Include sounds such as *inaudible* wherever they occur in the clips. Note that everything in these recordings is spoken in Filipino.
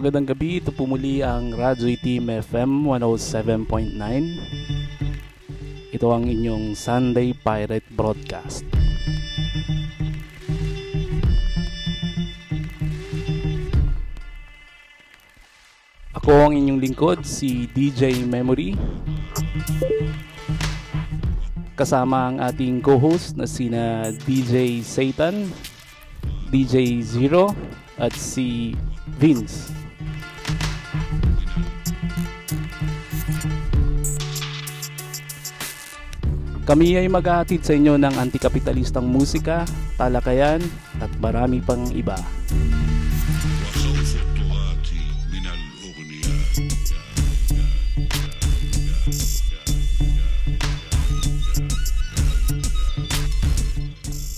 Magandang gabi, ito po ang Radyo Team FM 107.9. Ito ang inyong Sunday Pirate Broadcast. Ako ang inyong lingkod, si DJ Memory. Kasama ang ating co-host na sina DJ Satan, DJ Zero, at si Vince. Kami ay maghahatid sa inyo ng antikapitalistang musika, talakayan at marami pang iba.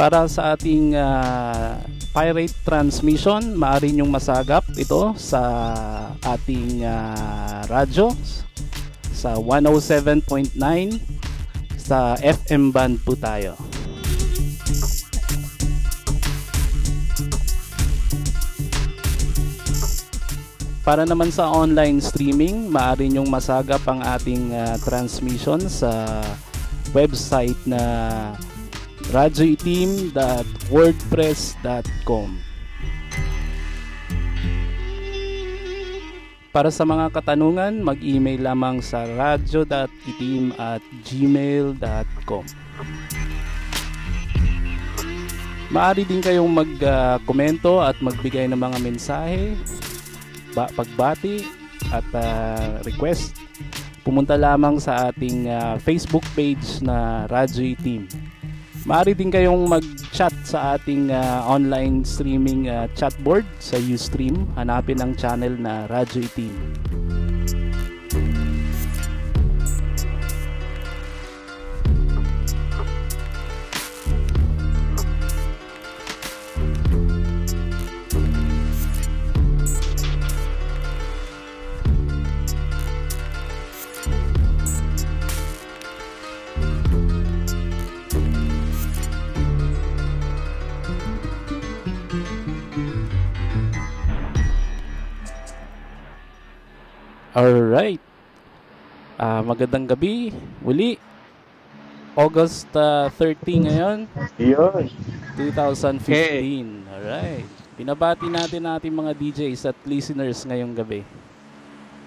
Para sa ating uh, pirate transmission, maaari nyong masagap ito sa ating uh, radyo sa 107.9 sa FM band po tayo. Para naman sa online streaming, maaari nyong masagap ang ating ah, transmission sa website na radioiteam.wordpress.com Para sa mga katanungan, mag-email lamang sa radio.itim at gmail.com Maaari din kayong mag-komento at magbigay ng mga mensahe, ba- pagbati at ah, request. Pumunta lamang sa ating ah, Facebook page na Radyo Team. Maaari din kayong mag-chat sa ating ah, online streaming ah, chat sa Ustream. Hanapin ang channel na Radyo Team. Alright. Ah, magandang gabi. Muli. August ah, 30 ngayon, Yun. 2015. Alright. Pinabati natin natin mga DJs at listeners ngayong gabi.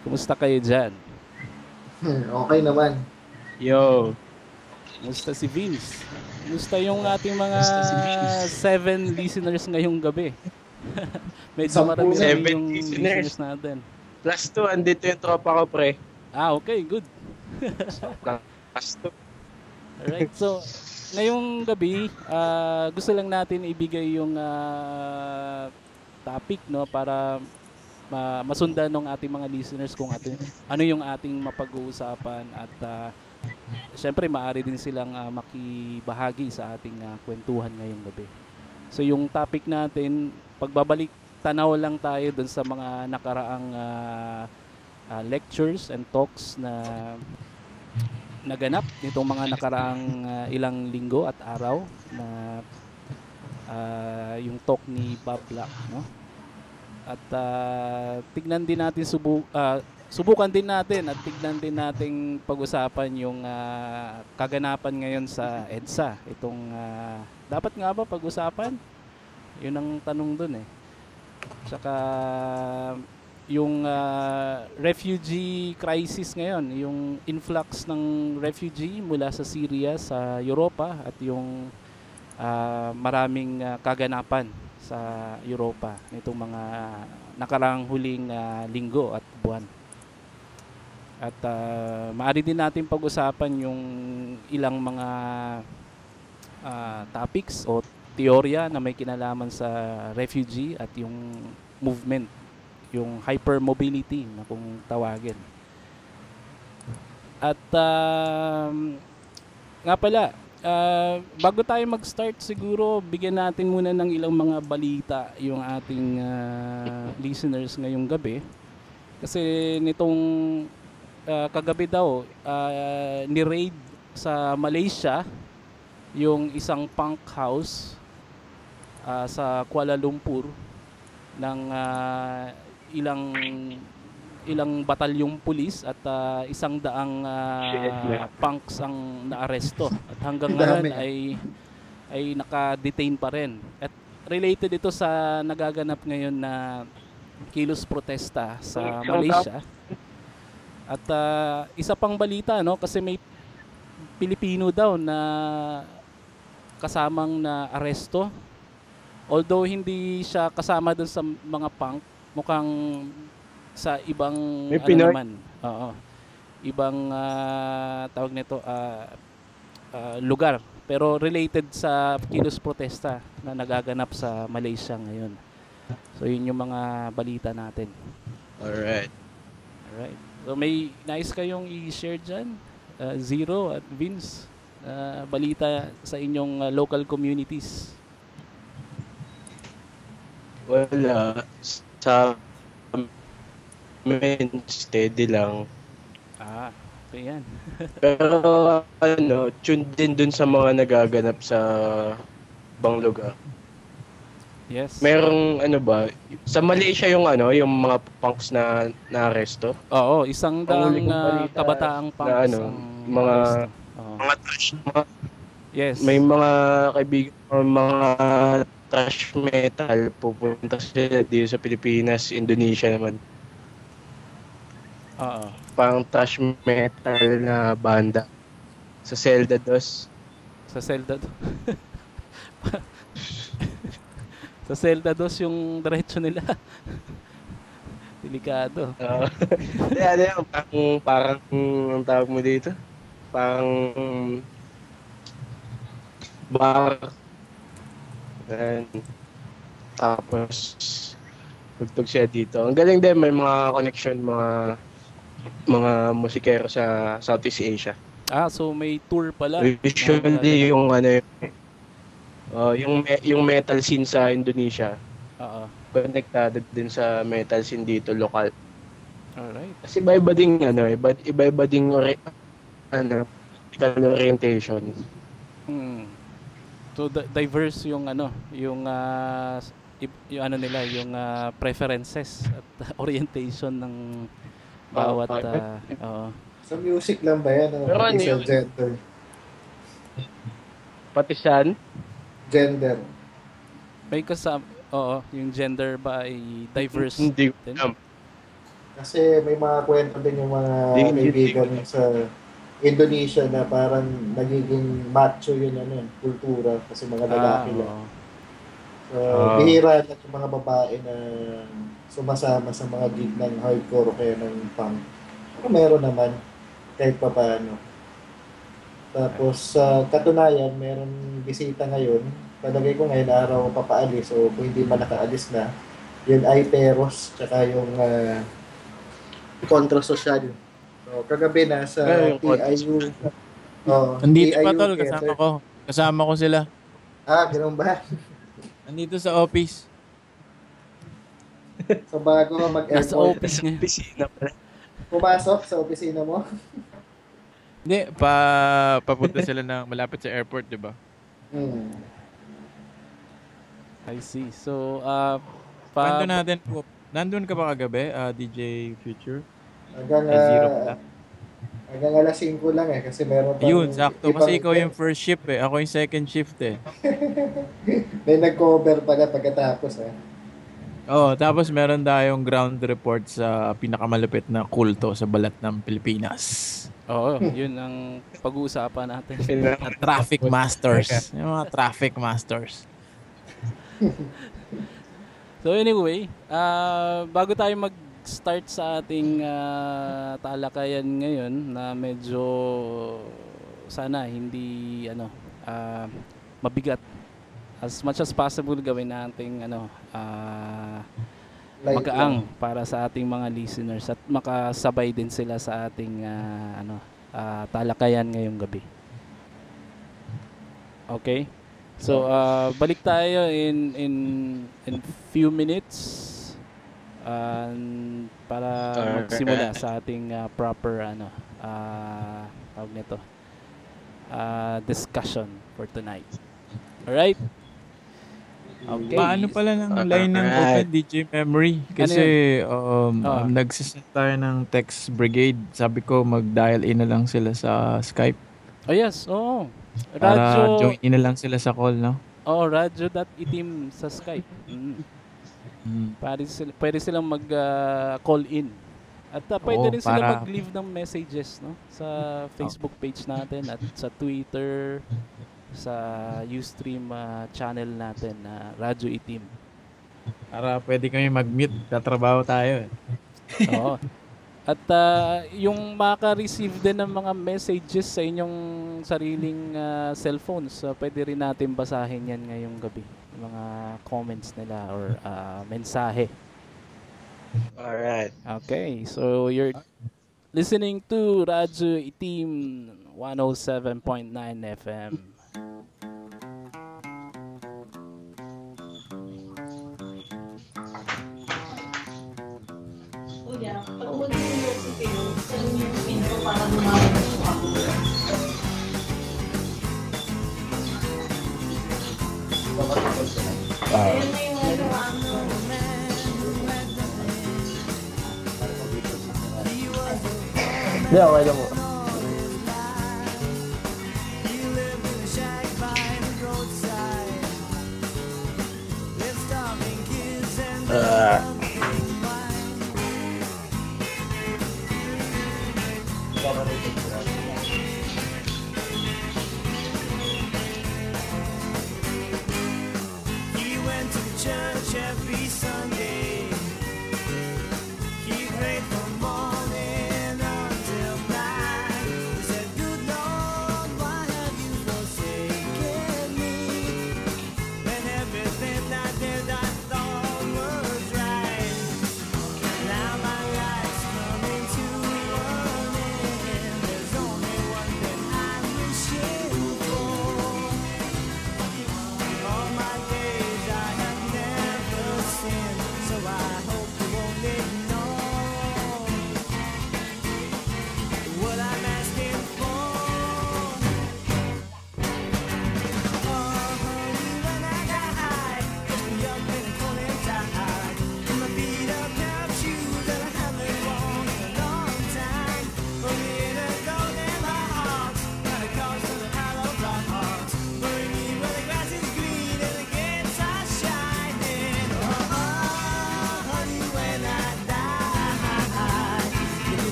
Kumusta kayo dyan? *laughs* Okay naman. Yo. Kumusta si Vince? Kumusta yung ating mga si seven listeners ngayong gabi? *laughs* Medyo marami na Seven yung listeners natin. Plus 2, andito yung tropa ko, pre. Ah, okay. Good. Plus 2. Alright, so ngayong gabi, ah, gusto lang natin ibigay yung ah, topic no para ma- masundan ng ating mga listeners kung atin, ano yung ating mapag-uusapan at ah, syempre maaari din silang ah, makibahagi sa ating ah, kwentuhan ngayong gabi. So yung topic natin, pagbabalik tanaw lang tayo dun sa mga nakaraang ah, ah, lectures and talks na naganap nitong mga nakaraang ah, ilang linggo at araw na ah, yung talk ni Bob Black no? At ah, tignan din natin subu ah, subukan din natin at tignan din nating pag-usapan yung ah, kaganapan ngayon sa EDSA. Itong ah, dapat nga ba pag-usapan? Yun ang tanong dun eh tsaka yung ah, refugee crisis ngayon, yung influx ng refugee mula sa Syria sa Europa at yung ah, maraming ah, kaganapan sa Europa nitong mga nakarang huling ah, linggo at buwan. At ah, maaari din natin pag-usapan yung ilang mga ah, topics o teorya na may kinalaman sa refugee at yung movement yung hypermobility na kung tawagin. At um, nga pala, ah, bago tayo mag-start siguro, bigyan natin muna ng ilang mga balita yung ating ah, *laughs* listeners ngayong gabi. Kasi nitong ah, kagabi daw, ah, ni-raid sa Malaysia yung isang punk house ah, sa Kuala Lumpur ng ah, ilang ilang batalyong pulis at ah, isang daang man. punks ang naaresto at hanggang Ang ngayon ay ay naka-detain pa rin. At related ito sa nagaganap ngayon na kilos protesta sa Malaysia. At ah, isa pang balita no kasi may Pilipino daw na kasamang na aresto. Although hindi siya kasama dun sa mga punk, mukhang sa ibang May ano Pinoy? naman. Oo. Ibang ah, tawag nito ah, ah, lugar pero related sa kilos protesta na nagaganap sa Malaysia ngayon. So yun yung mga balita natin. Alright. Alright. So may nice kayong i-share dyan? Uh, Zero at Vince. uh, balita sa inyong uh, local communities. Wala. Sa amin, steady lang. Ah, okay yan. *laughs* Pero ano, tune din dun sa mga nagaganap sa bang lugar. Yes. Merong ano ba, sa Malaysia yung ano, yung mga punks na naaresto. Oo, isang daang uh, kabataang na punks ano, ang mga-. Mga trash, mga, Yes. may mga kaibigan mga trash metal pupunta sila dito sa Pilipinas, Indonesia naman. Oo. Pang trash metal na banda. Sa Zelda 2. Sa Zelda do- *laughs* Sa Zelda 2 yung diretso nila. *laughs* Delikado. Uh, ano yan, parang, parang, ang tawag mo dito? Parang, bar. Ayan. Tapos, tugtog siya dito. Ang galing din, may mga connection, mga mga musikero sa Southeast Asia. Ah, so may tour pala. Usually yung ano yung, uh, yung, yung metal scene sa Indonesia, Oo. connected din sa metal scene dito, lokal. Alright. Kasi iba-iba ding ano, iba, iba-iba ding ori- ano, orientation. Hmm. So di- diverse yung ano, yung ib- yung ano nila, yung ah, preferences at *laughs* orientation ng bawat ah, oo. Sa music lang ba yan? O Pero ano pati sa yun? gender? Pati saan? Gender. May kasama oo, yung gender ba ay diverse Hindi ko. Kasi may mga kwento din yung mga kaibigan sa Indonesia na parang nagiging macho yun ano, yun, kultura kasi mga Ah, lalaki lang. oo. So, Ah. bihira lang yung mga babae na sumasama sa mga gig ng hardcore o kaya ng punk. Pero meron naman, kahit pa paano. Tapos, sa katunayan, meron bisita ngayon. Palagay ko ngayon araw papaalis o kung hindi man nakaalis na, yun ay Peros, tsaka yung uh, kontrasocial. So, kagabi na sa yung TIU. Oh, Nandito pa tol, Theater. kasama ko. Kasama ko sila. Ah, ganun ba? Nandito sa office. So, bago ka Nasa mag-airport, office Sa ngayon. opisina pala. pumasok sa opisina mo. Hindi, pa papunta sila ng malapit sa airport, di ba? Hmm. I see. So, ah pa Kwento natin, nandun ka ba kagabi, ah, DJ Future? Hanggang, Ay, zero ah, pala. hanggang alas 5 lang eh, kasi meron pang Yun, sakto. ibang- Kasi ikaw yung first shift eh. Ako yung second shift eh. *laughs* May nag-cover pala pagkatapos eh. Oo, tapos meron tayong ground report sa pinakamalapit na kulto sa balat ng Pilipinas. Oo, yun ang pag-uusapan natin. *laughs* Na traffic masters. Yung mga traffic masters. So anyway, ah bago tayo mag-start sa ating ah, talakayan ngayon na medyo sana hindi ano ah, mabigat as much as possible gawin nating ano ah, Light magaang para sa ating mga listeners at makasabay din sila sa ating ah, ano ah, talakayan ngayong gabi. Okay? So uh, balik tayo in in in few minutes um, para magsimula sa ating ah, proper ano ah tawag nito ah, discussion for tonight. All right? Okay. Paano pala ng line ng. Open DJ Memory? Kasi um, Ah. um, nagsisend tayo ng text brigade. Sabi ko mag-dial in na lang sila sa Skype. Oh yes, oo. Para Radyo, join in na lang sila sa call, no? oh, radyo.itim sa Skype. Mm. Mm. Pwede, sila, pwede silang mag-call in. At uh, pwede Oo, rin sila para- mag-leave ng messages no sa Facebook page natin at sa Twitter, sa Ustream uh, channel natin na Radyo Itim. Para pwede kami mag-mute. Tatrabaho tayo. eh. Oo. At uh, yung maka-receive din ng mga messages sa inyong sariling uh, cellphones, uh, pwede rin natin basahin yan ngayong gabi. Mga comments nila or uh, mensahe. Alright. Okay, so you're listening to Radyo Itim 107.9 FM. Kuya, pag mag-university mo, saan yung pinto ano. Hindi, okay lang po.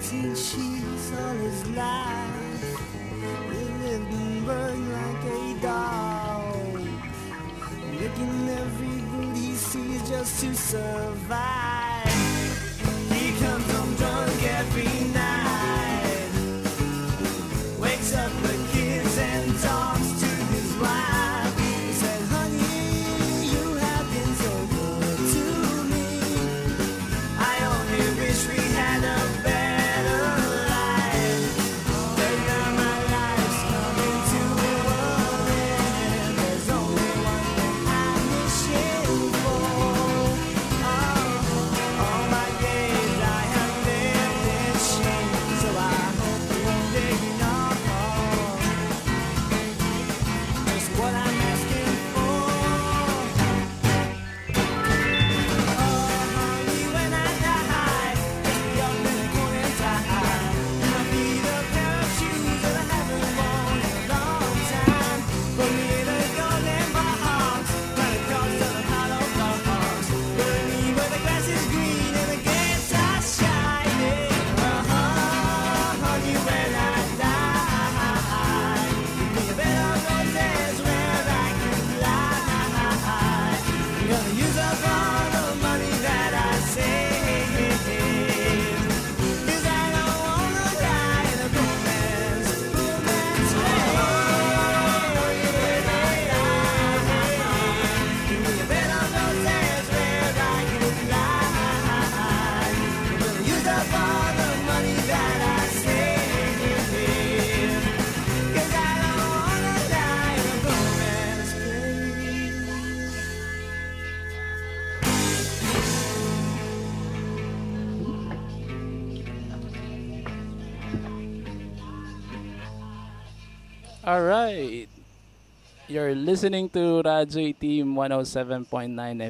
Satin sheets all his life. He lived and burned like a dog, licking every boot he sees just to survive. Alright. You're listening to Radyo Team 107.9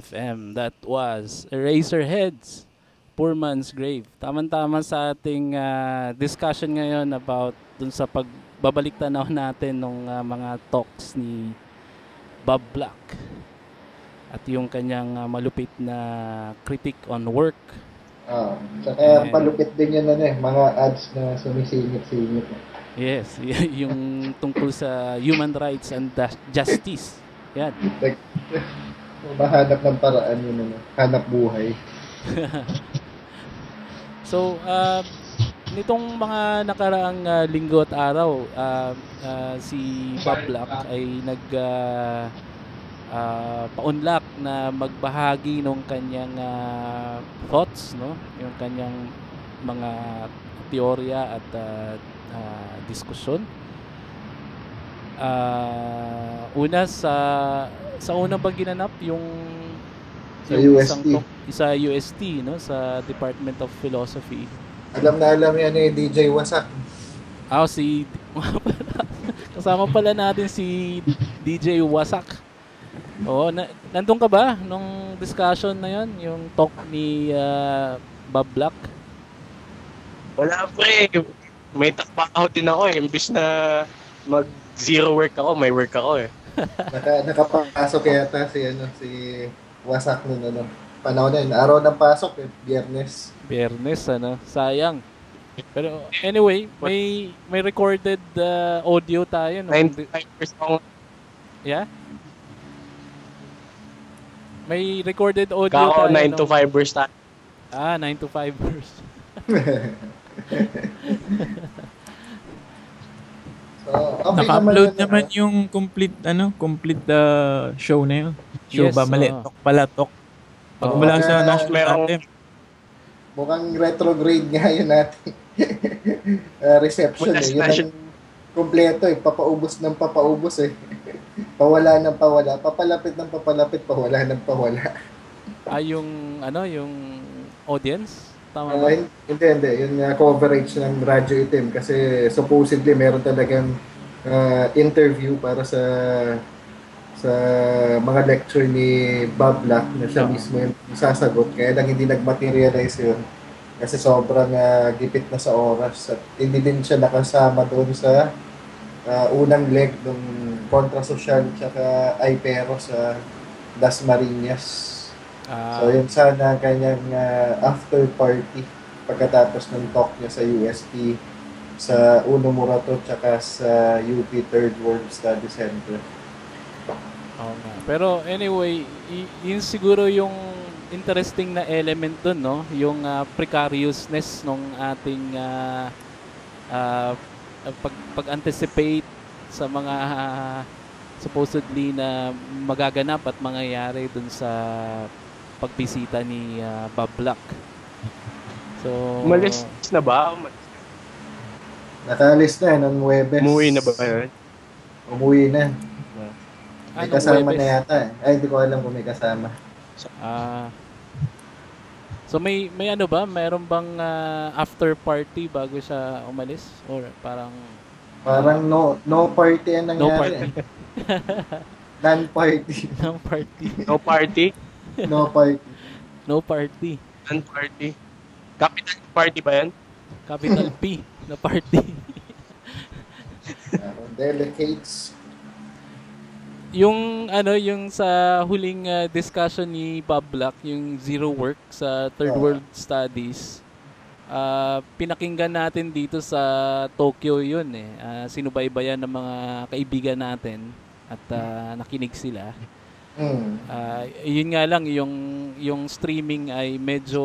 FM. That was Eraserheads, Poor Man's Grave. Tama-tama sa ating ah, discussion ngayon about dun sa pagbabalik tanaw natin ng mga talks ni Bob Black at yung kanyang ah, malupit na critic on work. Ah, saka Eh. palupit din yun ano eh, mga ads na sumisingit-singit. Yes, *laughs* yung tungkol sa human rights and justice. Yan. Like, mahanap ng paraan yun ano, hanap buhay. *laughs* So, uh, nitong mga nakaraang uh, linggo at araw, uh, uh, si Bob Black ay nag uh, uh, paunlak na magbahagi ng kanyang uh, thoughts, no? Yung kanyang mga teorya at uh, uh, diskusyon. Uh, una sa sa unang ginanap yung Sa yung UST. isang talk- sa UST no sa Department of Philosophy. Alam na alam yan eh, DJ Wasak. Ah, si *laughs* kasama pala natin si DJ Wasak. Oo, na, nandun ka ba nung discussion na yon, yung talk ni ah, Bob Black? Wala pre. May takpaho din ako eh. Imbis na mag zero work ako, may work ako eh. *laughs* Naka, nakapasok yata si ano si Wasak nun ano. Panahon na yun. Araw ng pasok eh, biyernes. Biyernes, ano? Sayang. Pero anyway, may may recorded ah, audio tayo. No? 95% ako. Yeah? May recorded audio Kako tayo. 9 to nung- 5 burst tayo. Ah, 9 to 5 hours. *laughs* So, okay Naka-upload naman, naman ano. yung complete ano, complete uh, show na yun. Show Yes, ba mali? oo. Talk pala, talk. Pag Oo. mula sa national anthem. Mukhang retrograde nga yun natin. *laughs* Ah, reception eh. Yun ang kompleto eh. Papaubos ng papaubos eh. *laughs* pawala ng pawala. Papalapit ng papalapit. Pawala ng pawala. Ah, yung ano, yung audience? Tama ba? hin- hindi, hindi. Yun nga coverage ng Radyo Itim. Kasi supposedly meron talagang ah, interview para sa sa mga lecture ni Bob Black na siya mismo yung sasagot. Kaya lang hindi nag-materialize yun. Kasi sobrang ah, gipit na sa oras. At hindi din siya nakasama doon sa ah, unang leg ng kontrasocial tsaka ay pero sa Dasmariñas. Ah, So, yun sana ang kanyang ah, after party pagkatapos ng talk niya sa UST, sa Uno Murato, tsaka sa UP Third World Study Center. nga. Pero anyway, yun siguro yung interesting na element dun, no? Yung ah, precariousness ng ating ah, ah, pag, pag-anticipate sa mga ah, supposedly na magaganap at mangyayari dun sa pagbisita ni ah, Bob Black. So, Umalis na ba? Nakaalis na, ng Webes. Umuwi na ba yun? Umuwi na. May Anong kasama Huwebes? na yata. eh. Ay, hindi ko alam kung may kasama. Ah. So may may ano ba? Meron bang ah, after party bago siya umalis or parang Parang no no party ang no nangyari. party, *laughs* eh. Non-party. no party, No party? No party. no party. Non-party? Capital party ba yan? Capital P na party. Uh, delegates. yung ano, yung sa huling ah, discussion ni Bob Black, yung zero work sa Third. World Studies. ah pinakinggan natin dito sa Tokyo yun eh. Ah, sinubaybayan ng mga kaibigan natin at ah, nakinig sila. Hmm. Ah, yun nga lang yung yung streaming ay medyo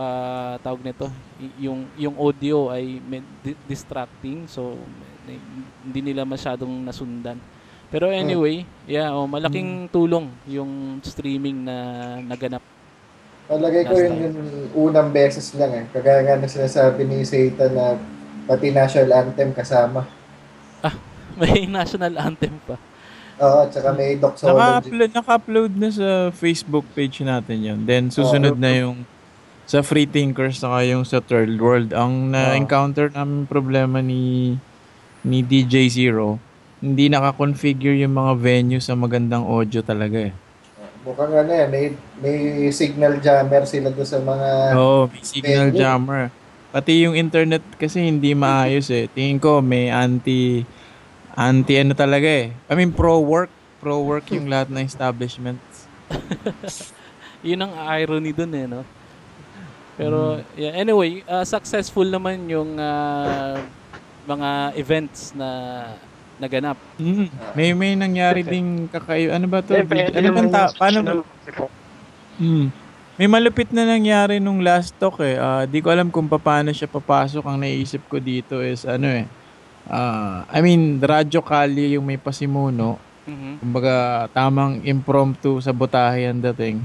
ah, tawag nito yung yung audio ay med- di- distracting so hindi nila masyadong nasundan. Pero anyway, yeah, oh, malaking tulong yung streaming na naganap. Palagay ko yun time. yung unang beses lang eh. Kagaya nga na sinasabi ni Satan na pati national anthem kasama. *laughs* May national anthem pa. Oo, at saka may doxology. Naka-upload, naka-upload na sa Facebook page natin yun. Then susunod Oo. na yung sa Free Thinkers saka yung sa Third World. Ang na-encounter namin problema ni ni DJ Zero, hindi naka-configure yung mga venue sa magandang audio talaga eh. Mukhang ano yan, may, may signal jammer sila doon sa mga... Oo, may signal venue. jammer. Pati yung internet kasi hindi maayos eh. Tingin ko may anti anti ano talaga eh. I mean pro work, pro work yung lahat ng establishments. *laughs* Yun ang irony dun eh, no? Pero, yeah, anyway, uh, successful naman yung uh, mga events na naganap. Mm. May may nangyari ding kakayo. Ano ba to? Depende Ano ba naman ta- paano ba? Mm. May malupit na nangyari nung last talk eh. Ah, di ko alam kung paano siya papasok. Ang naisip ko dito is ano eh. Ah, I mean, Radyo Kali yung may pasimuno. Mhm. Kumbaga, tamang impromptu sa botahe ang dating.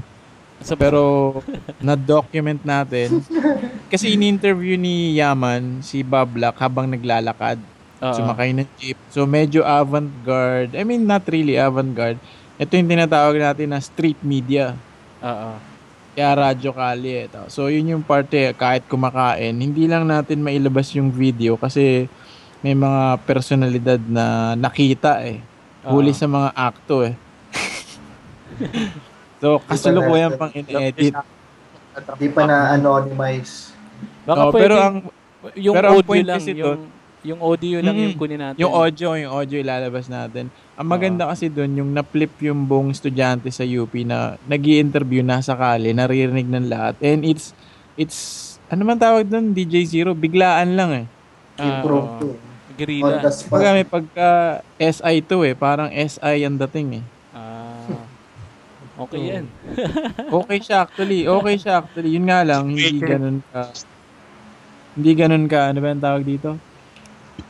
Sa- Pero, *laughs* na-document natin. Kasi in-interview ni Yaman, si Bob Black, habang naglalakad. Oo. Sumakay ng jeep. So, medyo avant-garde. I mean, not really avant-garde. Ito yung tinatawag natin na street media. Oo. Kaya radyo kali ito. So, yun yung parte, kahit kumakain, hindi lang natin mailabas yung video kasi may mga personalidad na nakita eh. Huli Oo. sa mga akto eh. *laughs* so, kasulukuyan pang in-edit. Di pa na-anonymize. Baka Oh, pero pwedeng- ang yung pero ang audio point lang, kasi yung, yung audio lang Mm. yung kunin natin. Yung audio, yung audio ilalabas natin. Ang maganda kasi doon, yung na-flip yung buong estudyante sa UP na nag interview nasa kali, naririnig ng lahat. And it's, it's, ano man tawag doon, DJ Zero, biglaan lang eh. Impromptu. oo. Spot. Pagka may pagka SI to eh, parang SI ang dating eh. Ah, okay Oo. yan. *laughs* Okay siya actually, okay siya actually. Yun nga lang, hindi ganun ka, hindi ganun ka, ano ba yung tawag dito?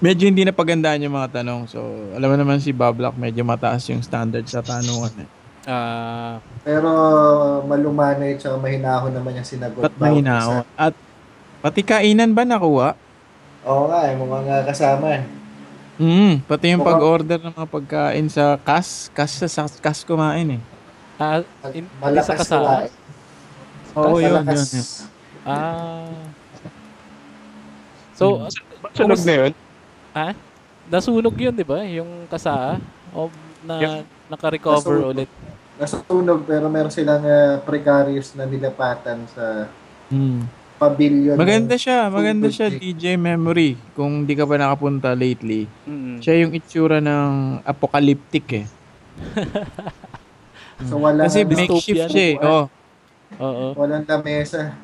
Medyo hindi na pagandaan yung mga tanong. So, alam mo naman si Bob Black, medyo mataas yung standard sa tanungan eh. Ah, Pero malumanay tsaka mahinahon naman yung sinagot. Ba't mahinaon? At pati kainan ba nakuha? Oo nga, yung mga nga kasama eh. Mm, pati yung pag-order ng mga pagkain sa kas, kas sa kas kumain eh. ah, in, hindi sa Malakas kasama. kumain. Oo, yun, yun, Malakas. yun. Ah. So, Sunog na yun? ah, nasunog yun, di ba? Yung kasaa. O na Yeah. naka-recover Nasunog. ulit. Nasunog pero meron silang uh, precarious na nilapatan sa Mm. Pavilion. Maganda siya, maganda siya DJ Memory. Kung di ka pa nakapunta lately. Mm. Siya yung itsura ng apocalyptic eh. *laughs* So wala Kasi makeshift siya eh. Oh. Oo. walang lamesa.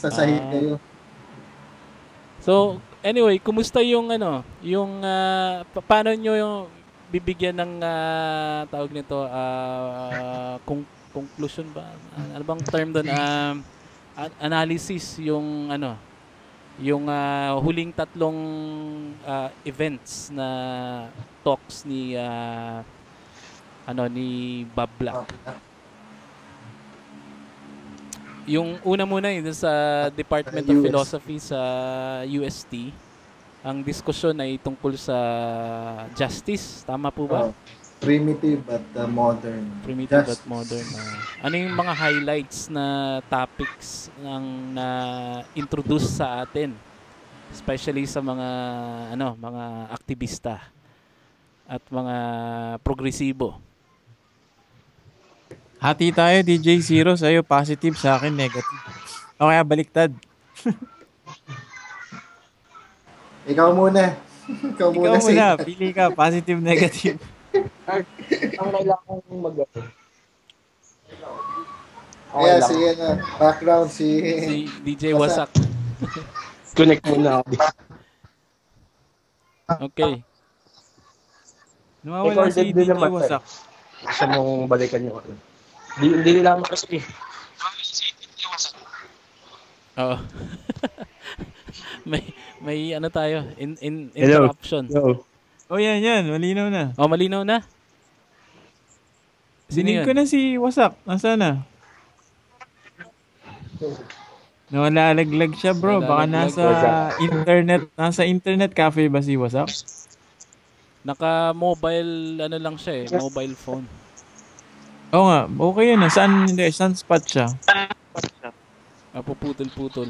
Sa sahig Ah. kayo. So, anyway, kumusta yung ano, yung pa- paano nyo yung bibigyan ng ah, tawag nito ah kung conclusion ba? Ano bang term doon? Um, a- analysis yung ano, yung ah, huling tatlong ah, events na talks ni ah, ano ni Bob Black. Yung una muna yun sa Department of. Philosophy sa UST. Ang diskusyon ay tungkol sa justice. Tama po ba? Oh, primitive but uh, modern. Primitive Just- at modern. ah. ano yung mga highlights na topics ng na introduce sa atin? Especially sa mga ano, mga aktivista at mga progresibo. Hati tayo DJ Zero sa'yo positive sa akin negative. O kaya baliktad. Ikaw muna. *laughs* Ikaw muna. Ikaw muna, pili ka positive negative. *laughs* Ang kailangan kong mag Kaya si ano, background si... Si DJ Wasak. *laughs* Connect muna ako. Okay. Nawawala si DJ Wasak. Gusto mong balikan yung ano. Hindi, hindi nila naman kasi. Oo. *laughs* may may ano tayo, in, in Hello. interruption. Oh yan, yan. Malinaw na. Oh, malinaw na. Sinig ko na si Wasak. Nasaan na? Nawalalaglag siya bro. Baka nasa internet, nasa internet cafe ba si Wasak? Naka-mobile, ano lang siya eh, mobile phone. Oo nga, okay yun. Saan, hindi, saan spot siya? Ah, puputol-putol.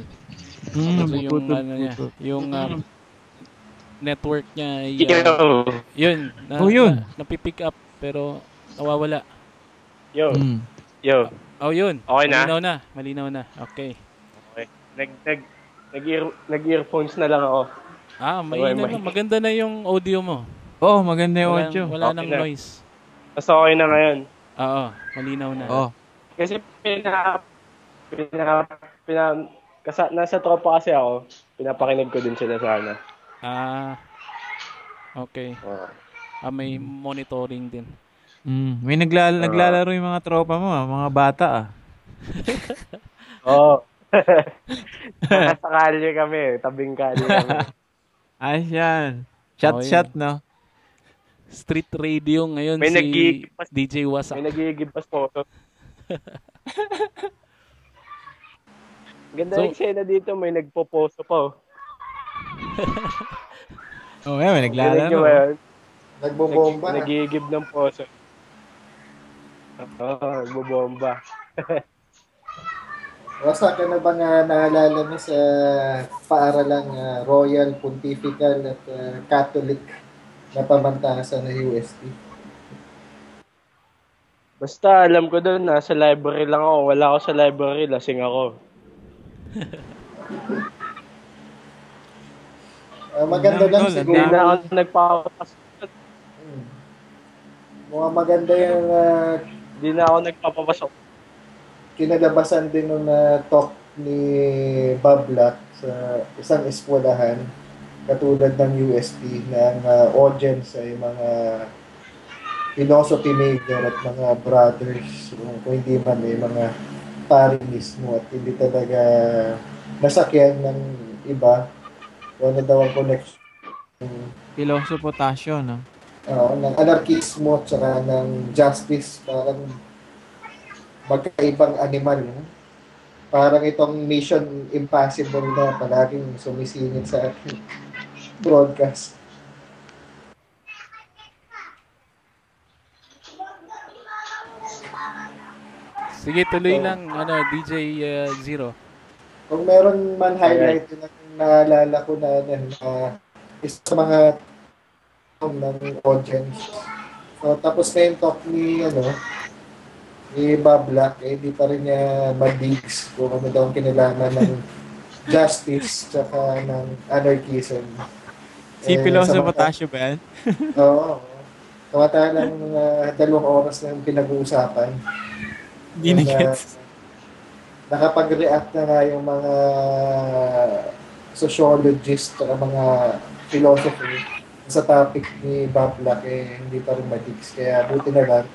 Hmm, Ito yung puputol, ano niya, putol. yung ah, network niya ay Yo. ah, yun, na, Oh, yun. na, napipick up pero nawawala. Yo. Mm. Yo. Oh, yun. Okay na? Malinaw na. Malinaw na. Okay. Nag, nag, nag, ear, nag-earphones na lang ako. Ah, may Okay, na, maganda na yung audio mo. Oo, maganda yung Wala, audio. wala Okay nang na. noise. Mas okay na ngayon. Oo, malinaw na. Oo. Kasi pina, pina, pina, kasa, nasa tropa kasi ako, pinapakinig ko din sila sana. Ah, okay. Oh. Ah, may monitoring din. Mm. May naglala- naglalaro yung mga tropa mo, ah, mga bata ah. *laughs* Oo. Nasa kalye kami, tabing kalye kami. *laughs* Ayos yan. Shot, Oh, shot, no? Street radio ngayon May si DJ Wasak. May nagigib pa photo. *laughs* Ganda So- yung eksena dito, may nagpo-poso pa. Oh. Oo, *laughs* oh, yan, may naglalaro. yun? Nagbobomba. Nag, nagigib ng poso. Oo, nagbobomba. *laughs* Wasa ka na ba nga naalala mo sa paaralang ah, Royal, Pontifical at ah, Catholic na pamantasan ng UST? Basta alam ko doon, nasa library lang ako. Wala ako sa library, lasing ako. *laughs* Ah, maganda Ang lang ang Hindi siguro. na ako nagpapapasok. Hmm. Mukhang maganda yung ah, Hindi na ako nagpapapasok. kinalabasan din nung na talk ni Bob Black sa isang eskwelahan katulad ng UST na ang ah, audience ay mga philosophy major at mga brothers kung kung hindi man ay mga pari mismo at hindi talaga nasakyan ng iba ano daw ang connection Piloso potasyo, no? Oo, ng anarkismo at saka ng justice parang magkaibang animal no? parang itong mission impossible na palaging sumisingit sa ating *laughs* broadcast Sige, tuloy lang ano DJ uh, Zero. kung meron man highlight na naalala ko na, na, na isa sa mga ng audience so, tapos na yung talk ni ano ni Bob Black eh di pa rin niya madigs kung ano daw kinalaman ng *laughs* justice tsaka ng anarchism Si Eh, Piloso potasyo ba yan? Oo. Kamatala ng mga dalawang oras na pinag-uusapan. Hindi na uh, gets. nakapag-react na nga yung mga sociologists at mga philosopher sa topic ni Bob Black eh hindi pa rin matigs. Kaya buti na lang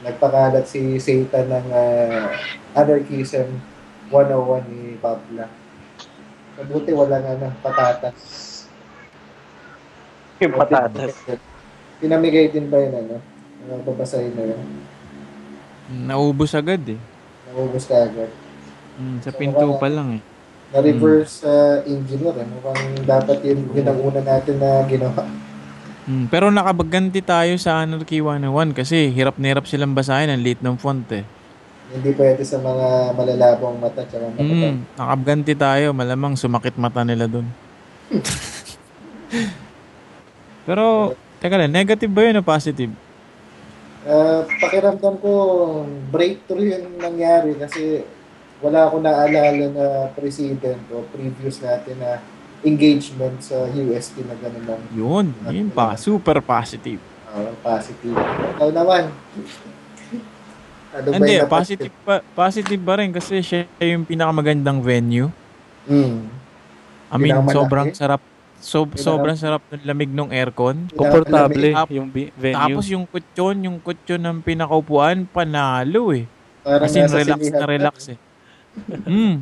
nagpakalat si Satan ng uh, anarchism 101 ni Bob Black. Mabuti wala nga na patatas. *laughs* Yung patatas. Pinamigay din ba yun ano? Ano babasahin na yun? Naubos agad eh. Naubos ka agad. Mm, sa pinto pa lang eh. Na-reverse uh, engineer. Eh. Mukhang dapat yun, yun ang una natin na ginawa. Mm, pero nakabaganti tayo sa Anarchy 101 kasi hirap na hirap silang basahin ang liit ng font eh. Hindi pwede sa mga malalabong mata tsaka mata. Mm, nakabaganti tayo, malamang sumakit mata nila dun. *laughs* pero, teka lang, negative ba yun o positive? Uh, pakiramdam ko, breakthrough yung nangyari kasi wala akong naalala na president o previous natin na engagement sa UST na gano'n lang. Yun, yun pa, super positive. Uh, positive. Ikaw naman. Ano Hindi, positive pa, positive ba rin kasi siya yung pinakamagandang venue. Mm. I mean, sobrang sarap. So, sobrang sarap ng lamig ng aircon. Komportable Tap- yung venue. Tapos yung kutsyon, yung kutsyon ng pinakaupuan, panalo eh. Parang Kasi nasa relax na relax eh. *laughs* mm.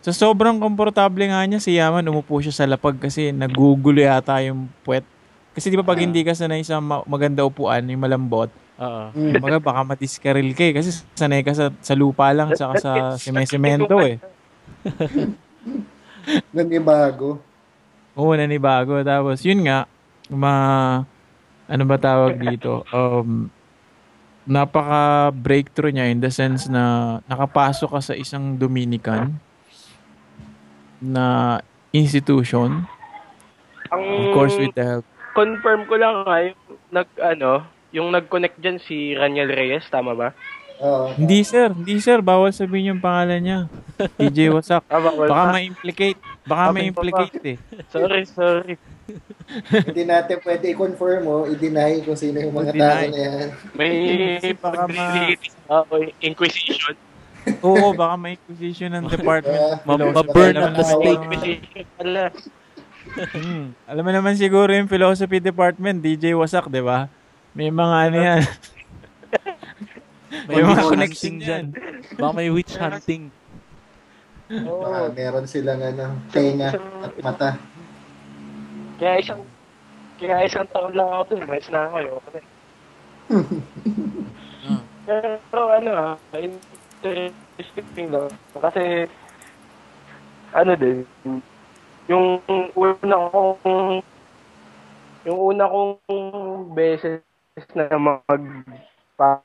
So sobrang komportable nga niya si Yaman umupo siya sa lapag kasi nagugulo yata yung puwet. Kasi di ba pag hindi ka sanay sa ma- maganda upuan, yung malambot, Oo. Mm. Baga baka madiskaril ka eh. Kasi sanay ka sa, sa lupa lang saka sa *laughs* sime-semento eh. *laughs* Nanibago. Oo, nanibago. Tapos yun nga, ma... Ano ba tawag dito? Um, napaka breakthrough niya in the sense na nakapasok ka sa isang Dominican na institution Ang Of course, with the help. confirm ko lang nga, yung nag, ano, yung nag-connect dyan si Raniel Reyes, tama ba? Oo. Hindi sir, hindi sir, bawal sabihin yung pangalan niya. *laughs* DJ Wasak. Ah, bawal Baka ma-implicate. Baka Okay, ma-implicate eh. Sorry, sorry. Hindi natin pwede i-confirm mo, i-deny kung sino yung mga tao na yan. May Baka ma- ako, Inquisition. Oo, baka may inquisition ng department. Kaya, Ma- ma-burn Alam at the naman stake. ng- Inquisition pala. Hmm. Alam mo naman siguro yung philosophy department, DJ Wasak, di ba? May mga ano yan. May *laughs* May mga witch connection hunting dyan. Baka may witch hunting. Baka meron silang ano, tenga at mata. Kaya isang kaya isang taon lang ako dun, mais na ako yun. *laughs* Pero ano ah, interesting lang. Kasi, ano din, yung una kong, yung una kong beses na mag, pa,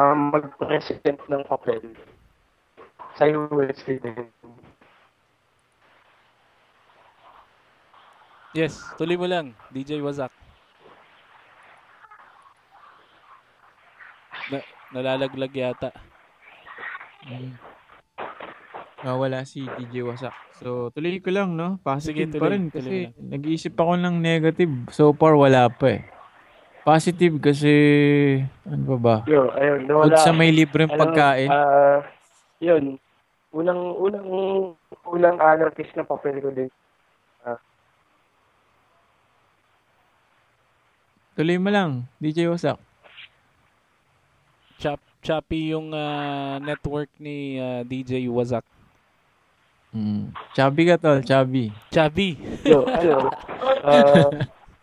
ah, mag-present ng papel din. Yes, tuloy mo lang, DJ Wazak. Na, nalalaglag yata. Nawala si DJ Wasak. So, tuloy ko lang, no? Positive Sige, pa tuloy. rin Tuloy kasi nag-iisip ako ng negative. So far, wala pa eh. Positive kasi, ano ba ba? Yo, ayun, nawala. sa may libreng Ano, pagkain. ah, yun. Unang, unang, unang anarchist na papel ko din. tuloy mo lang, DJ Wasak. Chop, choppy yung ah, network ni ah, DJ Wazak. Mm. Chubby ka tol, chubby. Chubby. Yo, ano, uh,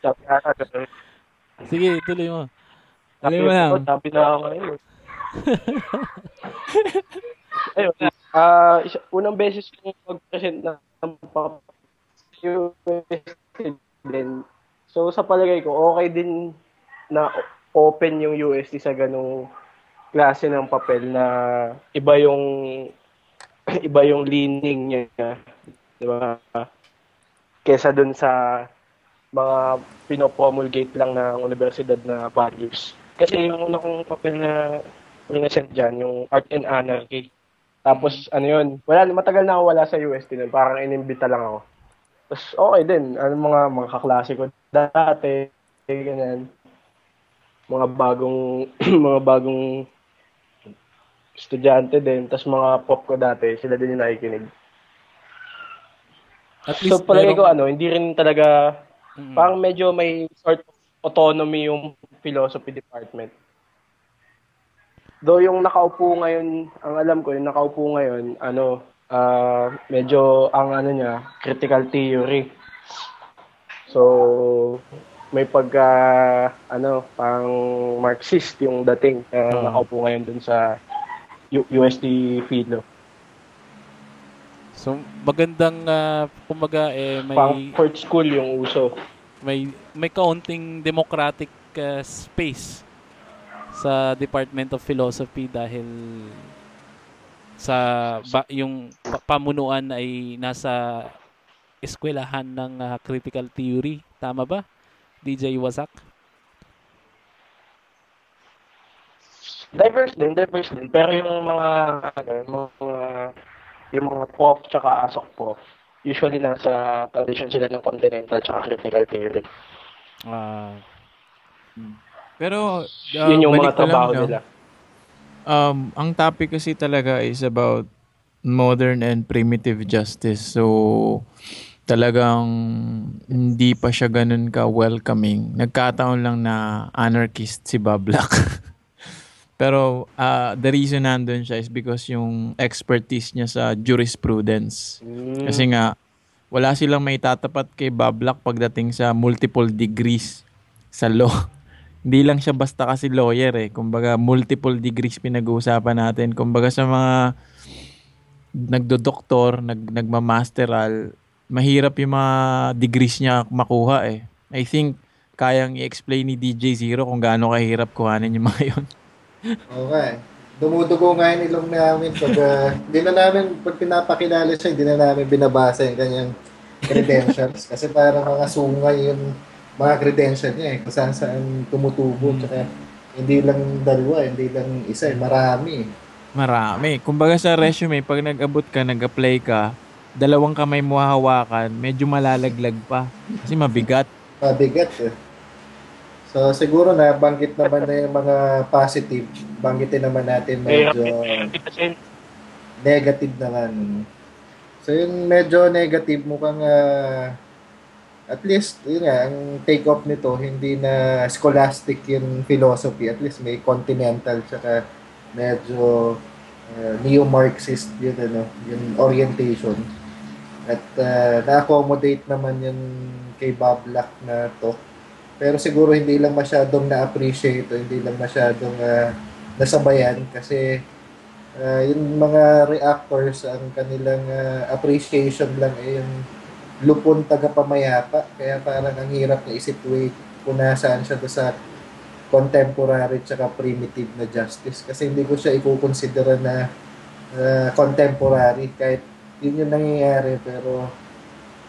sabi na ako, Sige, tuloy mo. Tuloy mo lang. Sabi na ako ngayon. eh. *laughs* Ayun, ah, isa, unang beses ko mag-present ng ng UST din. So, sa palagay ko, okay din na open yung UST sa ganong klase ng papel na iba yung *laughs* iba yung leaning niya, di ba? Kesa dun sa mga pinopromulgate lang ng universidad na values. Kasi yung una kong papel na present dyan, yung Art and Anarchy. Tapos, ano yun, wala, matagal na ako wala sa UST nun. Parang inimbita lang ako. Tapos, okay din. Ano mga, mga kaklase ko dati, ganyan. Mga bagong, *clears throat* mga bagong estudyante din. Tapos mga pop ko dati, sila din yung nakikinig. At So, least palagay ko, merong- ano, hindi rin talaga, Mm. parang medyo may sort of autonomy yung philosophy department. Though yung nakaupo ngayon, ang alam ko, yung nakaupo ngayon, ano, ah, medyo ang ano niya, critical theory. So, may pagka, ano, pang Marxist yung dating na Oo. nakaupo ngayon dun sa U- USD Philo. So, magandang, ah, kumbaga, eh, may, Pang court school yung uso. may, may kaunting democratic ah, space sa Department of Philosophy dahil sa ba, yung pa- pamunuan ay nasa eskwelahan ng ah, critical theory. Tama ba? DJ Wazak? Diverse din, diverse din. Pero yung mga, ano, yung mga, yung mga prof tsaka asok prof, usually nasa tradition sila ng continental tsaka critical theory. Ah, Pero, uh, Yun yung mga ko lang, trabaho no? nila. Um, ang topic kasi talaga is about modern and primitive justice. So, talagang hindi pa siya ganun ka welcoming. Nagkataon lang na anarchist si Bablak. *laughs* Pero uh, the reason nandun siya is because yung expertise niya sa jurisprudence. Mm. Kasi nga, wala silang may tatapat kay Bablak pagdating sa multiple degrees sa law. *laughs* Hindi lang siya basta kasi lawyer eh. Kumbaga, multiple degrees pinag-uusapan natin. Kumbaga sa mga nagdodoktor, nag, nagmamasteral, mahirap yung mga degrees niya makuha eh. I think, kayang i-explain ni DJ Zero kung gaano kahirap kuhanin yung mga yun. *laughs* Okay. Dumudugo nga yung ilong namin pag hindi na namin pag pinapakilala siya, hindi na namin binabasa yung kanyang credentials. Kasi para mga sungay yung mga credential niya eh. Kung saan saan tumutubo. Mm. Tsaka hindi lang dalawa, hindi lang isa, eh, marami. eh. Marami. Kumbaga sa resume, pag nag-abot ka, nag-apply ka, dalawang kamay mo hahawakan, medyo malalaglag pa. Kasi mabigat. Mabigat eh. So siguro na banggit naman na yung mga positive. Banggitin naman natin medyo Kasi negative naman. So yung medyo negative mukhang ah, at least yun nga ang take off nito hindi na scholastic yung philosophy. At least may continental tsaka medyo ah, neo-marxist yun ano yung orientation. At ah, na-accommodate naman yun kay Bob Black na to. Pero siguro hindi lang masyadong na-appreciate o hindi lang masyadong ah, nasabayan kasi Ah, yung mga reactors, ang kanilang ah, appreciation lang ay yung lupon taga-pamayapa. Kaya parang ang hirap na isituate kung nasaan siya doon sa contemporary tsaka primitive na justice. Kasi hindi ko siya ikukonsidera na ah, contemporary kahit yun yung nangyayari pero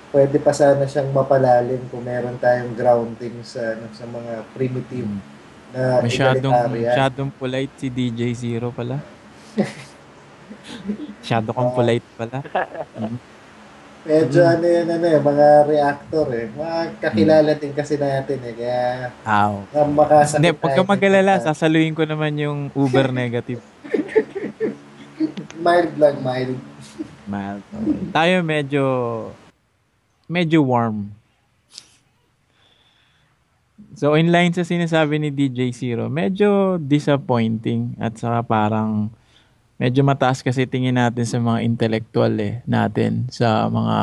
pwede pa sana siyang mapalalim kung meron tayong grounding sa ano, sa mga primitive na Masyadong, masyadong polite si DJ Zero pala. *laughs* Masyado kang polite pala. *laughs* Medyo ano yun, ano eh, mga reactor eh. Mga kakilala din kasi natin eh. Kaya Ow. na makasakit Hindi, pag ka tayo. magalala, sasaluhin ko naman yung Uber *laughs* negative. Mild lang, mild. Mild. Tayo medyo, medyo warm. So, in line sa sinasabi ni DJ Zero, medyo disappointing at saka parang medyo mataas kasi tingin natin sa mga intellectual eh, natin, sa mga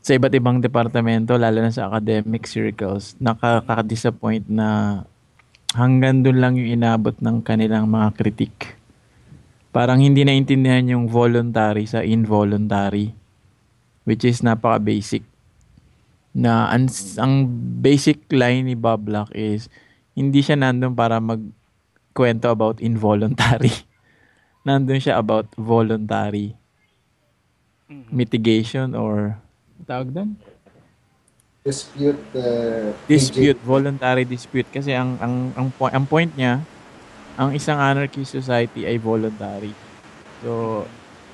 sa iba't ibang departamento, lalo na sa academic circles, nakaka-disappoint na hanggang doon lang yung inabot ng kanilang mga critique. Parang hindi naintindihan yung voluntary sa involuntary, which is napaka-basic. Na ang, ang basic line ni Bob Black is, hindi siya nandun para magkwento about involuntary. *laughs* nandun siya about voluntary Mhm. mitigation or tawag doon? Dispute. Uh, dispute, voluntary dispute kasi ang ang ang, po- ang point niya, ang isang anarchy society ay voluntary. So,